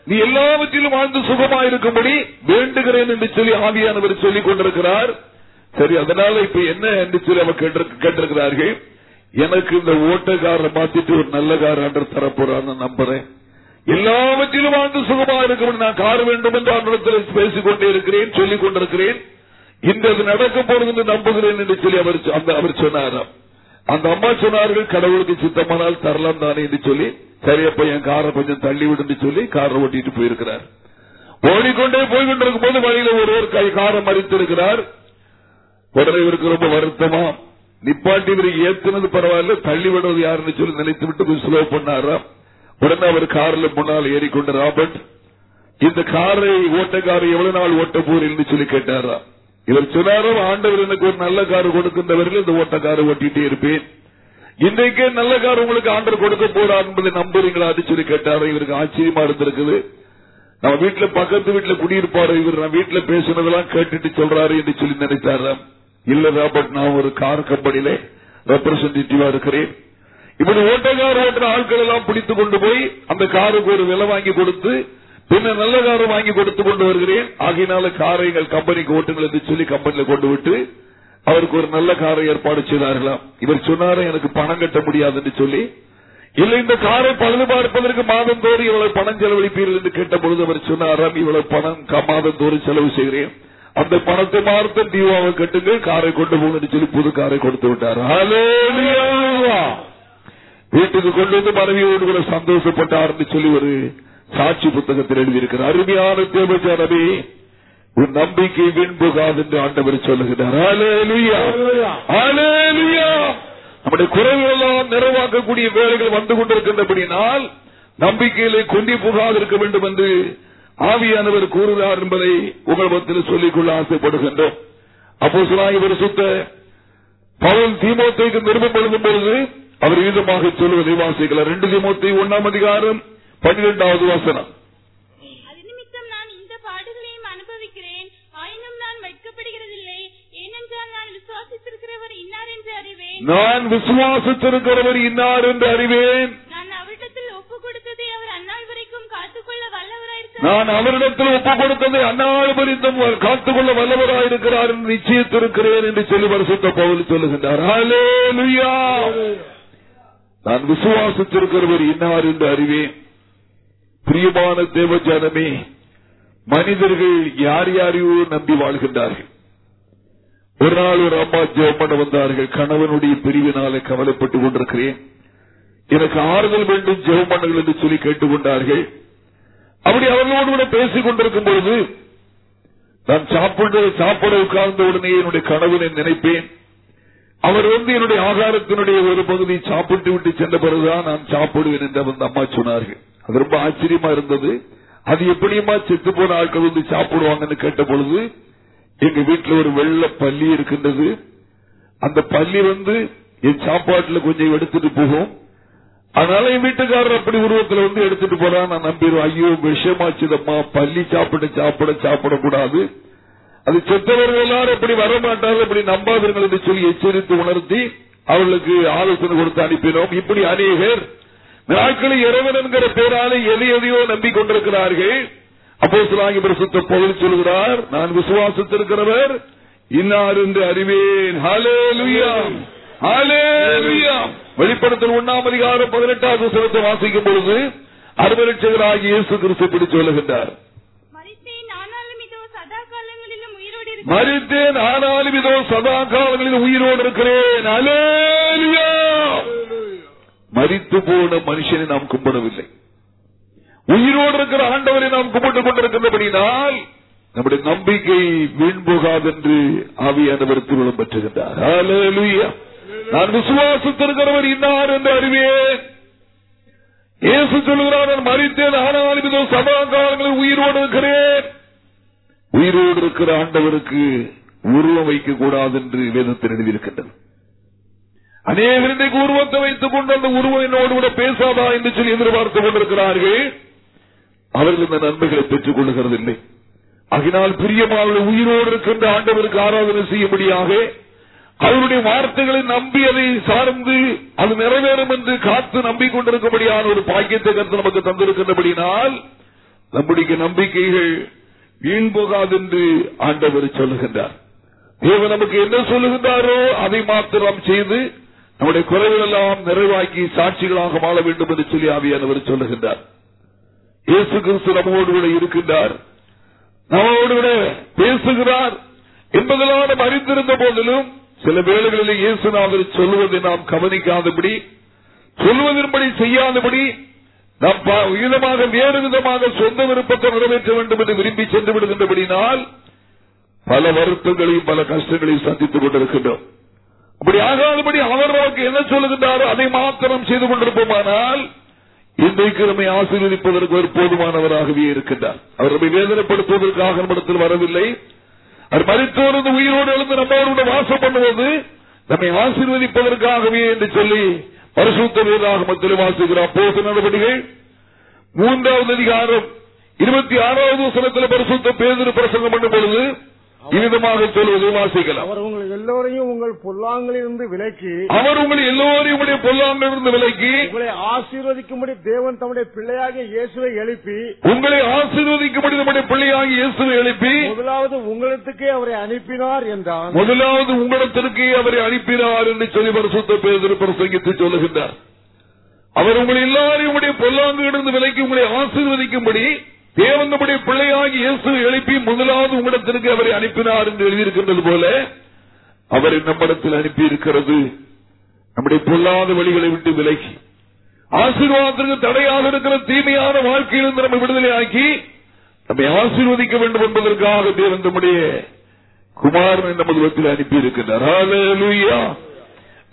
நீ எல்லாவற்றிலும் வாழ்ந்து சுகமா இருக்கும்படி வேண்டுகிறேன் என்று சொல்லி ஆவியானவர் சொல்லிக் கொண்டிருக்கிறார். சரி அதனால இப்ப என்ன என்று சொல்லி அவர் கேட்டிருக்கிறார்கள். எனக்கு இந்த ஓட்டக்காரரை மாத்திட்டு ஒரு நல்ல கார் ஆண்டர் தரப்போறான்னு நம்புறேன். எல்லாவற்றிலும் வாழ்ந்து சுகமா இருக்கும் நான் கார் வேண்டும் என்று அவரிடத்தில் பேசிக் கொண்டே இருக்கிறேன் சொல்லிக் கொண்டிருக்கிறேன். இன்று அது நடக்க போறது என்று நம்புகிறேன் என்று சொல்லி அவர் அவர் சொன்னாராம் அந்த அம்மா சொன்னார்கள் கடவுளுக்கு சித்தமானால் தரலாம் தானே என்று சொல்லி சரியப்ப என் காரை கொஞ்சம் தள்ளி விடுன்னு சொல்லி காரை ஓட்டிட்டு போயிருக்கிறார். ஓடிக்கொண்டே போய்கொண்டிருக்கும் போது வழியில ஒருவர் கை காரை மறித்திருக்கிறார். உடனே இவருக்கு ரொம்ப வருத்தமா நிப்பாட்டி இவருக்கு ஏத்துனது பரவாயில்ல தள்ளி விடுவது யாருன்னு சொல்லி நினைத்து விட்டு ஸ்லோ பண்ணாராம் உடனே அவர் கார்ல முன்னால் ஏறிக்கொண்டு ராபர்ட் இந்த காரை ஓட்டக்காரை எவ்வளவு நாள் ஓட்ட போறீங்கன்னு சொல்லி கேட்டாராம் இவர் சொன்னாரும் ஆண்டவர் எனக்கு ஒரு நல்ல கார் கொடுக்கின்றவர்கள் இந்த ஓட்டக்காரை ஓட்டிட்டே இருப்பேன். இன்றைக்கே நல்ல கார் உங்களுக்கு ஆண்டர் கொடுக்க போறார் என்பதை நம்புறீங்களா? அது சொல்லி கேட்டாரு? இவருக்கு ஆச்சரியமா இருந்திருக்குது. நம்ம வீட்டுல பக்கத்து வீட்டுல குடியிருப்பாரு இவர் நான் வீட்டுல பேசுனதெல்லாம் கேட்டுட்டு சொல்றாரு என்று சொல்லி நினைத்தாராம் இல்ல ராபர்ட் நான் ஒரு கார் கம்பெனியில ரெப்ரசன்டேட்டிவா இருக்கிறேன். இப்படி ஓட்டக்கார் ஓட்டுற ஆட்கள் எல்லாம் பிடித்து கொண்டு போய் அந்த காருக்கு ஒரு விலை வாங்கி கொடுத்து பின்ன நல்ல காரை வாங்கி கொடுத்து கொண்டு வருகிறேன். ஆகையினால காரை எங்கள் கம்பெனிக்கு ஓட்டுங்கள் என்று சொல்லி கம்பெனியில கொண்டு விட்டு அவருக்கு ஒரு நல்ல காரை ஏற்பாடு செய்தார்களாம். இவர் சொன்னாரு எனக்கு பணம் கட்ட முடியாது என்று சொல்லி. இல்ல இந்த காரை பழுது பார்ப்பதற்கு மாதம் தோறும் இவ்வளவு பணம் செலவழிப்பீர்கள் என்று கேட்ட பொழுது அவர் சொன்னாராம் இவ்வளவு பணம் மாதம் தோறும் செலவு செய்கிறேன். அந்த பணத்தை மார்த்த டியூவாவை கட்டுங்க காரை கொண்டு போகணும்னு சொல்லி புது காரை கொடுத்து விட்டார். வீட்டுக்கு கொண்டு வந்து மனைவியோடு கூட சந்தோஷப்பட்டார் சொல்லி ஒரு சாட்சி புத்தகத்தில் எழுதியிருக்கிறார். அருமையான தேவச்சாரமே உன் நம்பிக்கை வீண்புகாது என்று ஆண்டவர் சொல்லுகிறார். நம்முடைய குறைகளெல்லாம் நிறைவாக்கக்கூடிய வேலைகள் வந்து கொண்டிருக்கின்றபடினால் நம்பிக்கையிலே கொண்டி புகாது இருக்க வேண்டும் என்று ஆவியானவர் கூறுகிறார் என்பதை உங்கள் மத்தியில் சொல்லிக்கொள்ள ஆசைப்படுகின்றோம். அப்போ இவர் சுத்த பவுல் தீமோத்தைக்கு நிருபம் எழுதும் பொழுது அவர் விதமாக சொல்லுவதை வாசிக்கலாம். ரெண்டு தீமோத்தை ஒன்னாம் அதிகாரம் பன்னிரெண்டாவது வசனம். நான் இந்த பாடுகளையும் அனுபவிக்கிறேன். ஆயினும் நான் வெட்கப்படுகிறதில்லை ஏனென்றால் நான் விசுவாசித்திருக்கிறவர் இன்னார் என்று அறிவேன். நான் விசுவாசித்திருக்கிறவர் இன்னார் என்று அறிவேன். நான் அவரிடத்தில் ஒப்பு கொடுத்ததை அவர் அந்நாள் வரைக்கும் காத்துக்கொள்ள வல்லவராயிருக்கிறார். நான் அவரிடத்தில் ஒப்புக் கொடுத்ததை அந்நாள் பரிந்தும் காத்துக்கொள்ள வல்லவராயிருக்கிறார் என்று நிச்சயித்திருக்கிறேன் என்று சொல்லி வருஷத்த பவுல் சொல்லுகின்றார். நான் விசுவாசித்திருக்கிறவர் இன்னார் என்று அறிவேன். பிரியமான தேவஜானமே மனிதர்கள் யார் யாரையோ நம்பி வாழ்கின்றார்கள். ஒரு நாள் ஒரு அம்மா ஜெபம் பண்ண வந்தார்கள். கணவனுடைய பிரிவினால கவலைப்பட்டுக் கொண்டிருக்கிறேன். எனக்கு ஆறுதல் வேண்டும் ஜெபம் பண்ணுங்கள் என்று சொல்லி கேட்டுக்கொண்டார்கள் அப்படி அவர்களோடு கூட பேசிக் கொண்டிருக்கும் பொழுது நான் சாப்பிட சாப்பிட உட்கார்ந்த உடனே என்னுடைய கணவனை நினைப்பேன். அவர் வந்து என்னுடைய ஆகாரத்தினுடைய ஒரு பகுதி சாப்பிட்டு விட்டு சென்ற பிறகுதான் நான் சாப்பிடுவேன் என்று அந்த அம்மா சொன்னார்கள். அது ரொம்ப ஆச்சரியமா இருந்தது. அது எப்படியுமா செத்து போன ஆட்கள் வந்து சாப்பிடுவாங்கன்னு கேட்ட பொழுது எங்க வீட்டுல ஒரு வெள்ள பள்ளி இருக்கின்றது. அந்த பள்ளி வந்து என் சாப்பாட்டுல கொஞ்சம் எடுத்துட்டு போகும். அதனால என் வீட்டுக்காரர் அப்படி உருவத்துல வந்து எடுத்துட்டு போறான். நான் நம்பிடுவோம் ஐயோ விஷயமாச்சுதம்மா பள்ளி சாப்பிட சாப்பிட சாப்பிடக்கூடாது. அது செத்தவர்கள் எல்லாரும் அப்படி வரமாட்டார்கள் இப்படி நம்பாதீர்கள் என்று சொல்லி எச்சரித்து உணர்த்தி அவர்களுக்கு ஆலோசனை கொடுத்து அனுப்பினோம். இப்படி அநேகர் நாட்களில் இறைவன் என்கிற பேராலே எதை எதையோ நம்பிக்கொண்டிருக்கிறார்கள் அப்போ சிலாகி பிரசுத்த பகுதி சொல்கிறார் நான் விசுவாசத்திருக்கிறவர் இன்னார் என்று அறிவேன். வெளிப்படுத்தல் ஒன்னாம் அதிகாரம் பதினெட்டாவது வசனத்தை வாசிக்கும் பொழுது அருமரட்சகராகிய இயேசு கிறிஸ்து இப்படி சொல்லுகின்றார். மறித்தேன் ஆனாலும் இதோ சதா காலங்களில் உயிரோடு இருக்கிறேன். ஹalleluya மரித்து போன மனுஷனை நாம் கும்பிடவில்லை. உயிரோடு இருக்கிற ஆண்டவரை நாம் கும்பிட்டுக் கொண்டிருக்கின்றபடினால் நம்முடைய நம்பிக்கை வீண் போகாதென்று ஆவியானவர் திருவிழம் பெற்றுகின்றார். நான் விசுவாசித்திருக்கிறவர் இன்னார் என்று அறிவேன். இயேசு சொல்கிறார் நான் மறித்தேன் ஆனாலும் இதோ சதா உயிரோடு இருக்கிறேன். உயிரோடு இருக்கிற ஆண்டவருக்கு உருவம் வைக்க கூடாது என்று வேதத்தில் எழுதியிருக்கின்றது. அநேகர் உருவத்தை வைத்துக் கொண்டு அந்த உருவம் என்னோடு கூட பேசாதா என்று சொல்லி எதிர்பார்த்துக் கொண்டிருக்கிறார்கள். அவர்கள் இந்த நன்மைகளை பெற்றுக் கொள்ளுகிறதில்லை. அதனால் பிரியமான உயிரோடு இருக்கின்ற ஆண்டவருக்கு ஆராதனை செய்யும்படியாக அவருடைய வார்த்தைகளை நம்பி அதை சார்ந்து அது நிறைவேறும் என்று காத்து நம்பிக்கொண்டிருக்கும்படியான ஒரு பாக்கியத்தை கருத்து நமக்கு தந்திருக்கின்றபடினால் நம்முடைய நம்பிக்கைகள் வீண் போகாது என்று ஆண்டவர் சொல்லுகின்றார். தேவன் நமக்கு என்ன சொல்லுகின்றாரோ அதை மாத்திரம் செய்து நம்முடைய குறைகள் எல்லாம் நிறைவாக்கி சாட்சிகளாக வாழ வேண்டும் என்று சொல்லி ஆவியானவர் சொல்லுகின்றார். இயேசு கிறிஸ்து நம்மோடு கூட இருக்கின்றார். நம்மோடு கூட பேசுகிறார் என்பதெல்லாம் நாம் அறிந்திருந்த போதிலும் சில வேளைகளில் இயேசுநாதர் சொல்லுவதை நாம் கவனிக்காதபடி சொல்வதன்படி செய்யாதபடி நாம் விதமாக வேறு விதமாக சொந்த விருப்பத்தை நிறைவேற்ற வேண்டும் என்று விரும்பி சென்று விடுகின்றபடினால் பல வருத்தங்களையும் பல கஷ்டங்களையும் சந்தித்துக் கொண்டிருக்கின்றோம். அப்படி ஆகாதபடி அவர் நமக்கு என்ன சொல்லுகின்றாரோ அதை மாத்திரம் செய்து கொண்டிருப்போமானால் இன்றைக்கு நம்மை ஆசீர்வதிப்பதற்கு ஒரு போதுமானவராகவே இருக்கின்றார். அவர் நம்மை வேதனைப்படுத்துவதற்காக நம்மிடத்தில் வரவில்லை. அவர் மறித்தோர்ந்து உயிரோடு எழுந்து நம்மளோட வாசம் பண்ணுவது நம்மை ஆசீர்வதிப்பதற்காகவே என்று சொல்லி பரிசுத்த வேதாகமத்தில் வாசிக்கிறார். போது நடவடிக்கைகள். மூன்றாவது அதிகாரம். இருபத்தி ஆறாவது வசனத்தில் பரிசுத்த பேருந்து பிரசங்கம் பண்ணும் பொழுது இவ்விதமாக சொல்வதை வாசிக்கலாம். அவர் உங்கள் எல்லோரையும் உங்கள் பொல்லாங்களிலிருந்து விலக்கி அவர் உங்களை எல்லோரையும் உடைய பொல்லாமிலிருந்து விலக்கி உங்களை ஆசீர்வதிக்கும்படி தேவன் தம்முடைய பிள்ளையாகிய இயேசுவை எழுப்பி உங்களை ஆசீர்வதிக்கும்படி நம்முடைய பிள்ளையாகி இயேசுவை எழுப்பி முதலாவது உங்களிடத்துக்கே அவரை அனுப்பினார் என்றான். முதலாவது உங்களிடத்திற்கு அவரை அனுப்பினார் என்று சொல்லி பரிசுத்த பேதர் பிரசங்கித்து சொல்லுகின்றார். அவர் உங்களை எல்லாரையும் உடைய பொல்லாங்கிலிருந்து விலக்கி உங்களை ஆசீர்வதிக்கும்படி தேவனுடைய பிள்ளையாகி இயேசு எழுப்பி முதலாவது உங்களிடத்திற்கு அவரை அனுப்பினார் என்று எழுதியிருக்கின்றது போல அவரை நம்மிடத்தில் அனுப்பி இருக்கிறது நம்முடைய பொல்லாத வழிகளை விட்டு விலகி ஆசீர்வாதத்திற்கு தடையாக இருக்கிற தீமையான வாழ்க்கையிலிருந்து நம்மை விடுதலை ஆக்கி நம்மை ஆசீர்வதிக்க வேண்டும் என்பதற்காக தேவன் நம்முடைய குமாரனை நமது வத்தில் அனுப்பி இருக்கின்றார்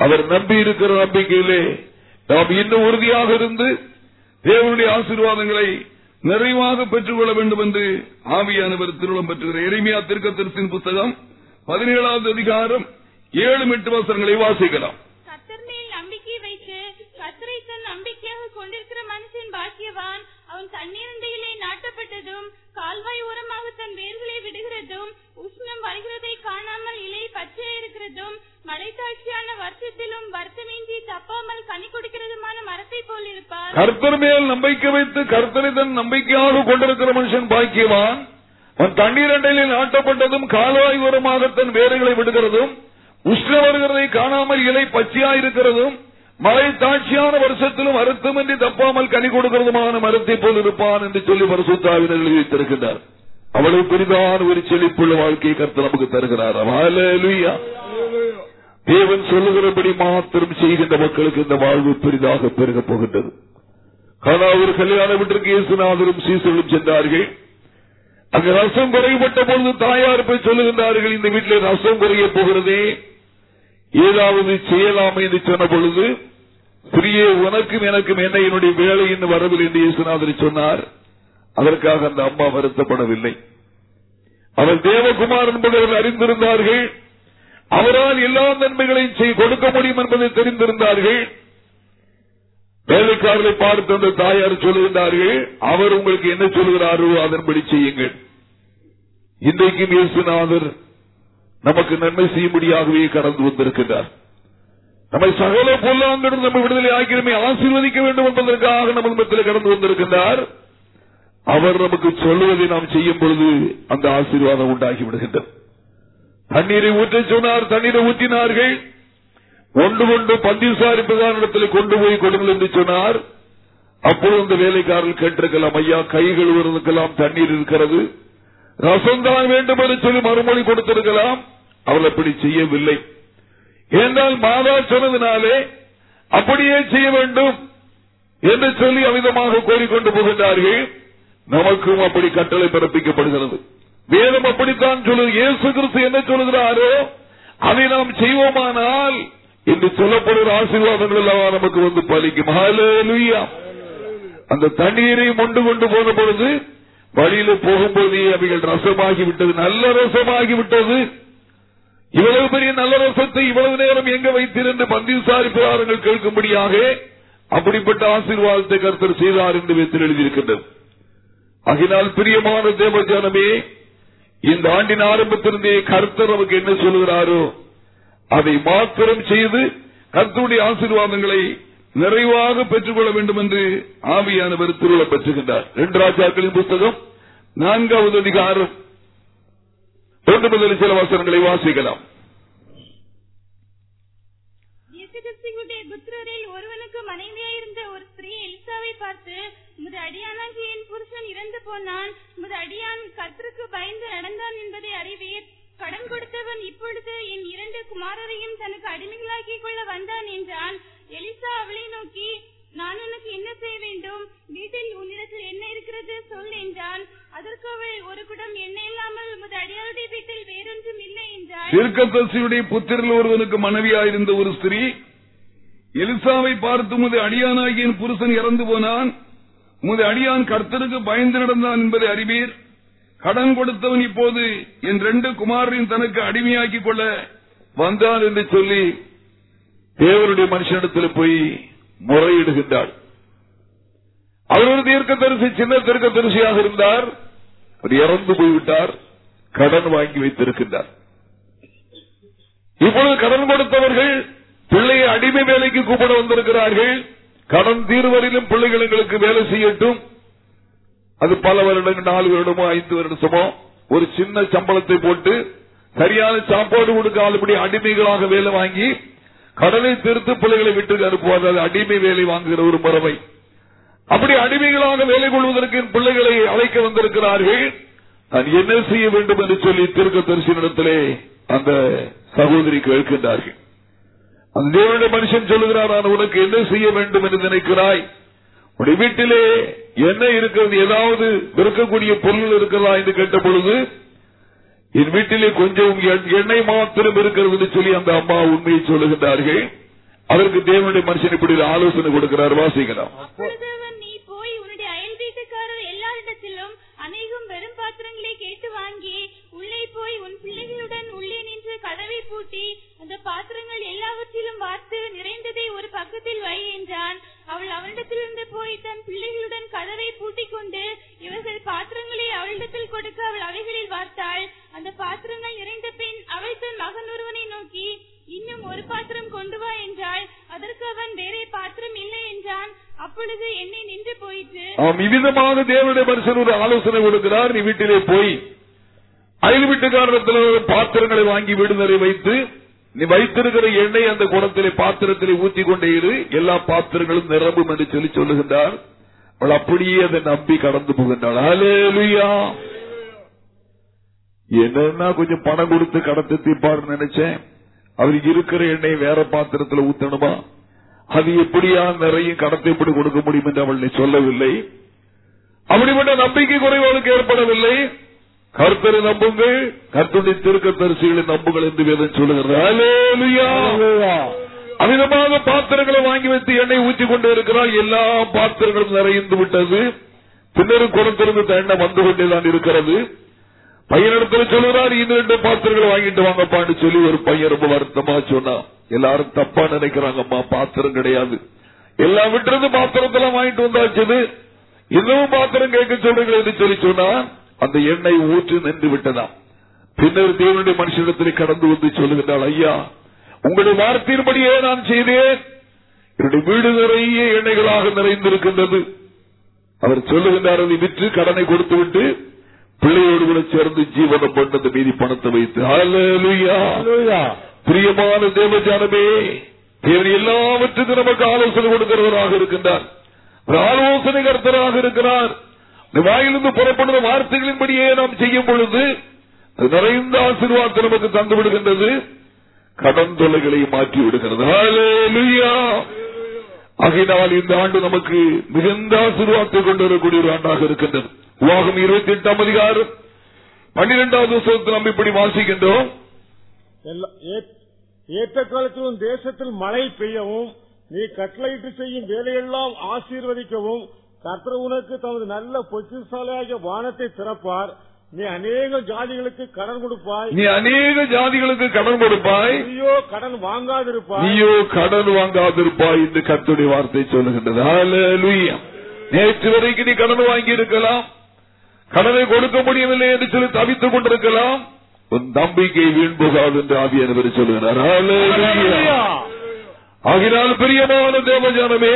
அவர் நம்பி இருக்கிற நம்பிக்கையிலே நாம் இன்னும் உறுதியாக இருந்து தேவனுடைய ஆசீர்வாதங்களை நிறைவாக பெற்றுக்கொள்ள வேண்டும் என்று ஆவியானவர் திருவிழம் பெற்றுகிறார் எளிமையா திருக்கத்திற்சின் புத்தகம் பதினேழாவது அதிகாரம் ஏழு எட்டு வசனங்களை வாசிக்கலாம். கர்த்தர் நம்பிக்கை வைத்து கர்த்தரை தன் நம்பிக்கையாக கொண்டிருக்கிற மனுஷன் பாக்கியவான். அவன் தண்ணீரண்டையிலே நாட்டப்பட்டதும் கால்வாய் ஓரமாக தன் வேர்களை விடுகிறதும் உஷ்ணம் வருகிறதை காணாமல் இலை பச்சை இருக்கிறதும் மழைத்தாட்சியான வருஷத்திலும் வருத்தமின்றி தப்பாமல் கனி கொடுக்கிறதுமான மரத்தை போல் இருப்பார். கர்த்தர் மேல் நம்பிக்கை வைத்து கர்த்தரை தன் நம்பிக்கையாக கொண்டிருக்கிற மனுஷன் பாக்கியவான். அவன் தண்ணீர் அண்டையில் ஆட்டப்பட்டதும் கால்வாய் ஓரமாக தன் வேர்களை விடுகிறதும் உஷ்ண வருகிறதை காணாமல் இலை பச்சையாயிருக்கிறதும் மழை தாட்சியான வருஷத்திலும் அறுத்தமின்றி தப்பாமல் கனி கொடுக்கிறதுமான மரத்தை போல் இருப்பான் என்று சொல்லி பரிசுத்தாவினர் எழுதி வைத்திருக்கின்றார் அவ்வளவு பெரிதான ஒரு செழிப்புள்ள வாழ்க்கையை கருத்து நமக்கு தருகிறார். ஹalleluya. தேவன் சொல்லுகிறபடி மாத்திரம் செய்கின்ற மக்களுக்கு இந்த வாழ்வு பெரிதாக பெருகப் போகின்றது. காணா ஒரு கல்யாண வீட்டிற்கு இயேசுநாதரும் சீசர்களும் சென்றார்கள். அங்கு ரசம் குறைபட்ட பொழுது தாயார் போய் சொல்லுகின்றார்கள் இந்த வீட்டில் ரசம் குறைய போகிறதே. ஏதாவது செய்யலாம் என்று சொன்ன பொழுது பிரியே உனக்கும் எனக்கும் என்ன என்னுடைய வேலை இன்னும் வரவில்லை என்று இயேசுநாதர் சொன்னார். அதற்காக அந்த அம்மா வருத்தப்படவில்லை. அவர் தேவகுமார் என்பதை அறிந்திருந்தார்கள். அவரால் எல்லா நன்மைகளையும் கொடுக்க முடியும் என்பதை தெரிந்திருந்தார்கள். வேலைக்காரர்களை பார்த்து அந்த தாயார் சொல்லுகின்றார்கள் அவர் உங்களுக்கு என்ன சொல்லுகிறாரோ அதன்படி செய்யுங்கள். இன்றைக்கும் இயேசுநாதர் நமக்கு நன்மை செய்யும்படியாகவே கடந்து வந்திருக்கின்றார் நம்மை சகல பொல்லாங்கிடம் நம்ம விடுதலை ஆகியமே ஆசீர்வதிக்க வேண்டும் என்பதற்காக நம்ம மத்தியில் கடந்து வந்திருக்கின்றார் அவர் நமக்கு சொல்லுவதை நாம் செய்யும் பொழுது அந்த ஆசீர்வாதம் உண்டாகி விடுகின்றது. தண்ணீரை ஊற்ற சொன்னார் தண்ணீரை ஊற்றினார்கள். ஒன்று கொண்டு பந்திசாரி பிரதானிடத்தில் கொண்டு போய் கொடுங்கள் என்று சொன்னார். அப்போது அந்த வேலைக்காரர்கள் கேட்டிருக்கலாம் ஐயா கை கழுவுறதுக்கெல்லாம் தண்ணீர் இருக்கிறது. ரசம்தான் வேண்டும் என்று சொல்லி மறுமொழி கொடுத்திருக்கலாம். அவள் அப்படி செய்யவில்லை. ஏனால் மாதா சொன்னதினாலே அப்படியே செய்ய வேண்டும் என்று சொல்லி அமிதமாக கோரிக்கொண்டு போகின்றார்கள். நமக்கும் அப்படி கட்டளை பிறப்பிக்கப்படுகிறது. வேதம் அப்படித்தான் சொல்லு இயேசு கிறிஸ்து என்ன சொல்லுகிறாரோ அதை நாம் செய்வோமானால் என்று சொல்லப்படுகிற ஆசீர்வாதங்கள் எல்லாம் நமக்கு வந்து பலிக்கும். அந்த தண்ணீரை மொண்டு கொண்டு போன பொழுது வழியில போகும்போதே அவைகள் ரசமாகி விட்டது நல்ல ரசமாகி விட்டது இவ்வளவு பெரிய நல்ல ரசத்தை இவ்வளவு நேரம் எங்க வைத்திருந்து என்று பந்தி விசாரிப்பாளர்கள் கேட்கும்படியாக அப்படிப்பட்ட ஆசீர்வாதத்தை கருத்தர் செய்தார் என்று வைத்து எழுதியிருக்கின்றது. ஆகினால் பிரியமான தேவஜானமே இந்த ஆண்டின் ஆரம்பத்திலிருந்தே கருத்தர் நமக்கு என்ன சொல்லுகிறாரோ அதை மாத்திரம் செய்து கர்த்தருடைய ஆசீர்வாதங்களை நிறைவாக பெற்றுக்கொள்ள வேண்டும் என்று ஆவியானவர் திருவிழா பெற்றுகின்றார். ரெண்டு ராஜாக்களின் புத்தகம் நான்காவது அதிகாரம் ஒன்று முதல் சில வசனங்களை வாசிக்கலாம். இயேசுகிறிஸ்துவுடைய புத்திரரில் ஒருவனுக்கு மனைவியாயிருந்த ஒரு ஸ்திரீ எலிசாவை பார்த்து உமது அடியானாகிய என் புருஷன் இறந்து போனான். உமது அடியான் கர்த்தருக்கு பயந்து நடந்தான் என்பதை அறிவீர். கடன் கொடுத்தவன் இப்பொழுது என் இரண்டு குமாரரையும் தனக்கு அடிமைகளாக்கிக் கொள்ள வந்தான் என்றான். எலிசா அவளை நோக்கி நான் உனக்கு என்ன செய்ய வேண்டும்? வீட்டில் உன்னிடத்தில் என்ன இருக்கிறது? சொல் என்றான். அதற்கு அவள் ஒரு குடம் எண்ணெய் இல்லாமல் உமது அடியாருடைய வீட்டில் வேறொன்றும் இல்லை என்றாள். தீர்க்கதரிசியுடைய புத்திரில் ஒருவனுக்கு மனைவியாயிருந்த ஒரு ஸ்திரீ எலிசாவை பார்த்து உமது அடியானாகியின் புருஷன் இறந்து போனான். உமது அடியான் கர்த்தருக்கு பயந்து நடந்தான் என்பதை அறிவீர். கடன் கொடுத்தவன் இப்போது என் ரெண்டு குமாரின் தனக்கு அடிமையாக்கிக் கொள்ள வந்தான் என்று சொல்லி தேவருடைய மனுஷனிடத்தில் போய் முறையிடுகின்றாள். அவர் ஒரு தீர்க்கதரிசி சின்ன தீர்க்கதரிசியாக இருந்தார். அவர் இறந்து போய்விட்டார். கடன் வாங்கி வைத்திருக்கின்றார். இப்பொழுது கடன் கொடுத்தவர்கள் பிள்ளையை அடிமை வேலைக்கு கூப்பிட வந்திருக்கிறார்கள். கடன் தீர்வரிலும் பிள்ளைகள் எங்களுக்கு வேலை செய்யட்டும். அது பல வருடங்கள் நாலு வருடமோ ஐந்து வருடமோ ஒரு சின்ன சம்பளத்தை போட்டு சரியான சாப்பாடு கொடுக்காதபடி அடிமைகளாக வேலை வாங்கி கடனை திருத்து பிள்ளைகளை வீட்டுக்கு அனுப்புவார் அது அடிமை வேலை வாங்குகிற ஒரு முறைமை அப்படி அடிமைகளாக வேலை கொள்வதற்கு பிள்ளைகளை அழைக்க வந்திருக்கிறார்கள். நான் என்ன செய்ய வேண்டும் என்று சொல்லி திருக்க தரிசனத்திலே அந்த சகோதரி கேட்கின்றார்கள். அந்த தேவனுடைய மனுஷன் சொல்லுகிறார் நான் உனக்கு என்ன செய்ய வேண்டும் என்று நினைக்கிறாய்? உடைய வீட்டிலே என்ன இருக்கிறது ஏதாவது விற்கக்கூடிய பொருள் இருக்கிறதா என்று கேட்ட பொழுது என் வீட்டிலே கொஞ்சம் எண்ணெய் மாத்திரம் இருக்கிறது சொல்லி அந்த அம்மா உண்மையை சொல்லுகின்றார்கள். அதற்கு தேவனுடைய மனுஷன் இப்படி ஒரு ஆலோசனை கொடுக்கிறார். வாசிக்கலாம் அப்பொழுது அவன் நீ போய் உன்னுடைய அயல் வீட்டுக்காரர் எல்லாரிடத்திலும் அநேகம் வெறும் பாத்திரங்களை கேட்டு வாங்கி உள்ளே போய் உன் பிள்ளைகளுடன் உள்ளே நின்று கதவை பூட்டி அந்த பாத்திரங்கள் எல்லாவற்றிலும் வார்த்து நிறைந்ததை ஒரு பக்கத்தில் வை என்றான் அவள் அவனிடத்திலிருந்து போய் தன் பிள்ளைகளுடன் கதவை பூட்டிக் கொண்டு இவர்கள் பாத்திரங்களை அவளிடத்தில் கொடுக்க அவள் அவைகளில் வார்த்தாள் அந்த பாத்திரங்கள் நிறைந்த பின் அவள் தன் மகன் ஒருவனை நோக்கி இன்னும் ஒரு பாத்திரம் கொண்டு வா என்றாள். அதற்கு அவன் வேறே பாத்திரம் இல்லை என்றான். அப்பொழுது என்னை நின்று போயிற்று. இவ்விதமாக தேவனுடைய மனுஷன் ஒரு ஆலோசனை கொடுக்கிறார். நீ வீட்டிலே போய் அயல் வீட்டுக்காரத்தில் பாத்திரங்களை வாங்கி விடுதலை வைத்து நீ வைத்திருக்கிற எண்ணெய் அந்த குடத்திலே பாத்திரத்திலே ஊற்றி கொண்டே இரு. எல்லா பாத்திரங்களும் நிரம்பும் என்று சொல்லி சொல்லுகின்றார். அவள் அப்படியே அதை நம்பி கடந்து போகின்றாள் ஹalleluya. என்னன்னா கொஞ்சம் பணம் கொடுத்து கடத்த தீப்பாரு நினைச்சேன் அவர் இருக்கிற எண்ணெய் வேற பாத்திரத்துல ஊத்தணுமா அது எப்படியா நிறைய கடத்தை எப்படி கொடுக்க முடியும் என்று அவள் சொல்லவில்லை அப்படிப்பட்ட நம்பிக்கை குறைவு ஏற்படவில்லை கர்த்தரை நம்புங்கள் கர்த்தருடைய திருக்க தரிசிகளை நம்புங்கள் என்று வேதம் சொல்லுகிறது அமிதமாக பாத்திரங்களை வாங்கி வைத்து எண்ணெய் ஊற்றி கொண்டே இருக்கிறார். எல்லா பாத்திரங்களும் நிறைந்து விட்டது. பின்னரும் குளத்திலிருந்து எண்ணெய் வந்து கொண்டேதான் இருக்கிறது. பையனிடத்தில் சொல்லுறார் இன்னும் ரெண்டு பாத்திரங்களை வாங்கிட்டு வாங்கப்பான்னு சொல்லி ஒரு பையன் ரொம்ப வருத்தமா சொன்னா. எல்லாரும் தப்பா நினைக்கிறாங்கம்மா பாத்திரம் கிடையாது. எல்லாம் விட்டுறது பாத்திரத்தெல்லாம் வாங்கிட்டு வந்தாச்சு இன்னும் பாத்திரம் கேட்க சொல்றீங்களே என்று சொல்லி சொன்னா அந்த எண்ணெய் ஊற்றி நின்று விட்டதா. பின்னர் தேவனுடைய மனுஷனிடத்தில் கடந்து வந்து சொல்லுகின்றாள் ஐயா உங்களுடைய வார்த்தையின்படியே நான் செய்தேன். என்னுடைய வீடு நிறைய எண்ணெய்களாக நிறைந்திருக்கின்றது. அவர் சொல்லுகின்றார் அதை விற்று கடனை கொடுத்து விட்டு பிள்ளையோடு கூட சேர்ந்து ஜீவனம் பண்ணது மீதி பணத்தை வைத்து. பிரியமான தேவஜானமே தேவன் எல்லாவற்றுக்கும் நமக்கு ஆலோசனை கொடுக்கிறவராக இருக்கின்றார். ஆலோசனை கர்த்தராக இருக்கிறார். இந்த வாயிலிருந்து புறப்படுற வார்த்தைகளின்படியே நாம் செய்யும் பொழுது நிறைந்த ஆசீர்வாதத்தை நமக்கு தந்து விடுகின்றது கடன் தொலைகளை மாற்றி விடுகிறது. ஆகையினால் இந்த ஆண்டு நமக்கு மிகுந்த ஆசீர்வாதத்தை கொண்டு வரக்கூடிய ஒரு ஆண்டாக இருக்கின்றது. உலகம் இருபத்தி எட்டாம் அதிகாரம் பன்னிரெண்டாவது புத்தகத்தில் நாம் இப்படி வாசிக்கின்றோம். ஏ- ஏற்ற காலத்திலும் தேசத்தில் மழை பெய்யவும் நீ கட்டளையிட்டு செய்யும் வேலையெல்லாம் ஆசீர்வதிக்கவும் கர்த்தர் உனக்கு தமது நல்ல பொக்கிசாலையாகிய வானத்தை திறப்பார். நீ அநேக ஜாதிகளுக்கு கடன் கொடுப்பாய். நீ அநேக ஜாதிகளுக்கு கடன் கொடுப்பாய். நீயோ கடன் வாங்காதிருப்பாய். நீயோ கடன் வாங்காதிருப்பாய் என்று கர்த்தருடைய வார்த்தை சொல்லுகின்றது. நேற்று வரைக்கும் நீ கடன் வாங்கி இருக்கலாம் கடனை கொடுக்க முடியவில்லை என்று சொல்லி தவித்துக் கொண்டிருக்கலாம். உன் நம்பிக்கை வீண் போகாது என்று ஆவியானவர் சொல்லுகிறார். ஆகினால் பிரியமான தேவஜானமே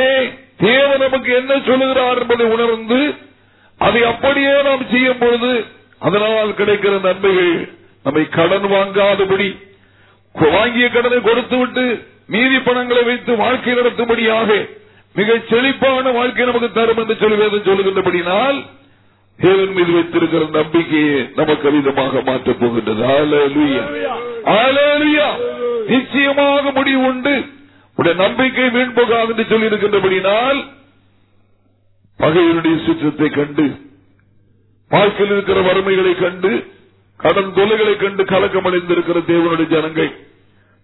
தேவ நமக்கு என்ன சொல்லுகிறார் என்பதை உணர்ந்து அதை அப்படியே நாம் செய்யும் பொழுது அதனால் கிடைக்கிற நன்மைகள் நம்மை கடன் வாங்காதபடி வாங்கிய கடனை கொடுத்துவிட்டு மீதி பணங்களை வைத்து வாழ்க்கை நடத்தும்படியாக மிக செழிப்பான வாழ்க்கை நமக்கு தரும் என்று சொல்லி சொல்லுகின்றபடினால் தேவன் மீது வைத்திருக்கிற நம்பிக்கையை நமக்கு விதமாக மாற்றப் போகின்றது. நிச்சயமாக முடிவு உண்டு. உடைய நம்பிக்கை வீண் போகாது என்று சொல்லி இருக்கின்றபடினால் பகைவனுடைய சுற்றத்தை கண்டு வாழ்க்கையில் இருக்கிற வறுமைகளை கண்டு கடன் தொலைகளை கண்டு கலக்கமடைந்திருக்கிற தேவனுடைய ஜனங்கள்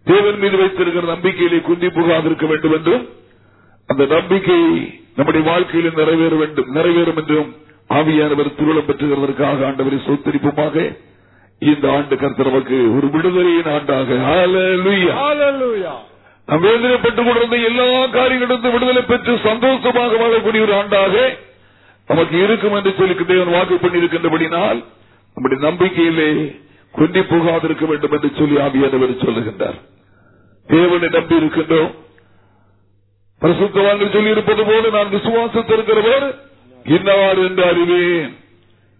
தேவன் மீது வைத்திருக்கிற நம்பிக்கையிலே குந்தி புகாதிருக்க வேண்டும் என்றும் அந்த நம்பிக்கை நம்முடைய வாழ்க்கையில் நிறைவேற வேண்டும் நிறைவேறும் என்றும் ஆவியானவர் திருளம் பெற்றுகிறதற்காக ஆண்டவரை சொத்தரிப்புமாக. இந்த ஆண்டு கர்த்தர் நமக்கு ஒரு விடுதலையின் ஆண்டாக. நாம் வேதனைப்பட்டுக் கொண்டிருந்த எல்லா காரியங்களிலிருந்து விடுதலை பெற்று சந்தோஷமாக வாழக்கூடிய ஒரு ஆண்டாக. நமக்கு இருக்கும் என்று சொல்லி தேவன் வாக்கு பண்ணியிருக்கின்றபடினால் நம்முடைய நம்பிக்கையிலே குந்தி போகாதிருக்க வேண்டும் என்று சொல்லி ஆவியானவர் சொல்லுகின்றார். தேவனை நம்பி இருக்கின்றோம் பிரசுத்தவான்கள் சொல்லி இருப்பது போல நான் விசுவாசத்திருக்கிறவர் இன்னவாறு என்று அறிவேன்.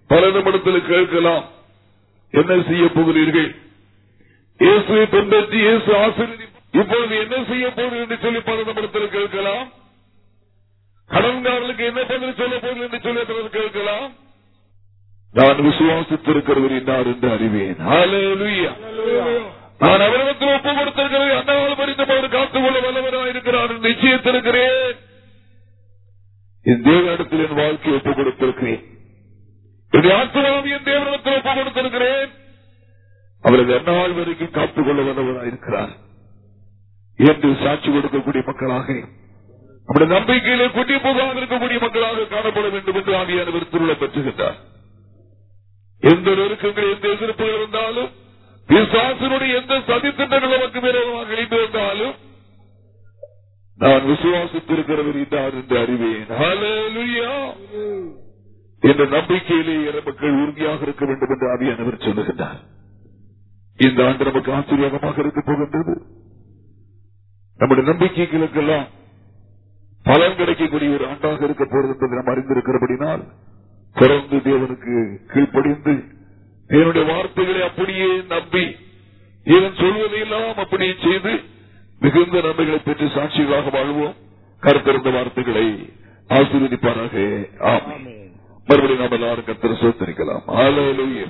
பல நிமிடத்தில் கேட்கலாம். என்ன செய்ய போகிறீர்கள்? இயேசுவை பின்பற்றி இயேசு ஆசிரியர் இப்பொழுது என்ன செய்ய போகிறீர்கள் என்று சொல்லி பல நிமிடத்தில் கேட்கலாம். கடன்காரர்களுக்கு என்ன பதில் சொல்ல போகிறேன் என்று சொல்லி பலர் கேட்கலாம்? நான் விசுவாசித்திருக்கிறவர் இன்னார் என்று அறிவேன். நான் அவரிடத்தில் ஒப்பு கொடுத்திருக்கிறேன் அண்ணாவது படித்தபோது காத்துக்கொள்ள வல்லவராக இருக்கிறார் நிச்சயத்திருக்கிறேன். என் தேவனிடத்தில் என் வாழ்க்கையை ஒப்பு கொடுத்திருக்கிறேன் என்னுடைய ஆத்மாவை என் தேவனிடத்தில் ஒப்பு கொடுத்திருக்கிறேன் அவரது எந்நாள் வரைக்கும் காத்துக்கொள்ள வல்லவராக இருக்கிறார். என்று சாட்சி கொடுக்கக்கூடிய மக்களாக நம்முடைய நம்பிக்கையிலே குட்டி போகாமல் இருக்கக்கூடிய மக்களாக காணப்பட வேண்டும் என்று ஆவியானவர் திருவிழா பெற்றுகின்றார். எந்த நெருக்கங்கள் எந்த எதிர்ப்புகள் இருந்தாலும் பிசாசனுடைய எந்த சதித்திட்டங்கள் நமக்கு விரோதமாக இருந்தாலும் நான் விசுவாசித்திருக்கிறவர் இதார் என்று அறிவேன். ஹalleluya. என்ற நம்பிக்கையிலே மக்கள் உறுதியாக இருக்க வேண்டும் என்று ஆவியானவர் சொல்லுகின்றார். இந்த ஆண்டு நமக்கு ஆச்சரியமாக இருக்க போகின்றது. நம்முடைய நம்பிக்கைகளுக்கெல்லாம் பலன் கிடைக்கக்கூடிய ஒரு ஆண்டாக இருக்க போறது என்பதை நாம் அறிந்திருக்கிறபடினால் தொடர்ந்து தேவனுக்கு கீழ்ப்படிந்து தேவனுடைய வார்த்தைகளை அப்படியே நம்பி இவன் சொல்வதையெல்லாம் அப்படியே செய்து மிகுந்த நன்மைகளை பெற்று சாட்சிகளாக வாழ்வோம் கருத்திருந்த வார்த்தைகளை ஆசீர்வதிப்பாராக ஆமென். மறுபடியும் நாம் எல்லாரும் கர்த்தரை சோத்தரிக்கலாம் Hallelujah.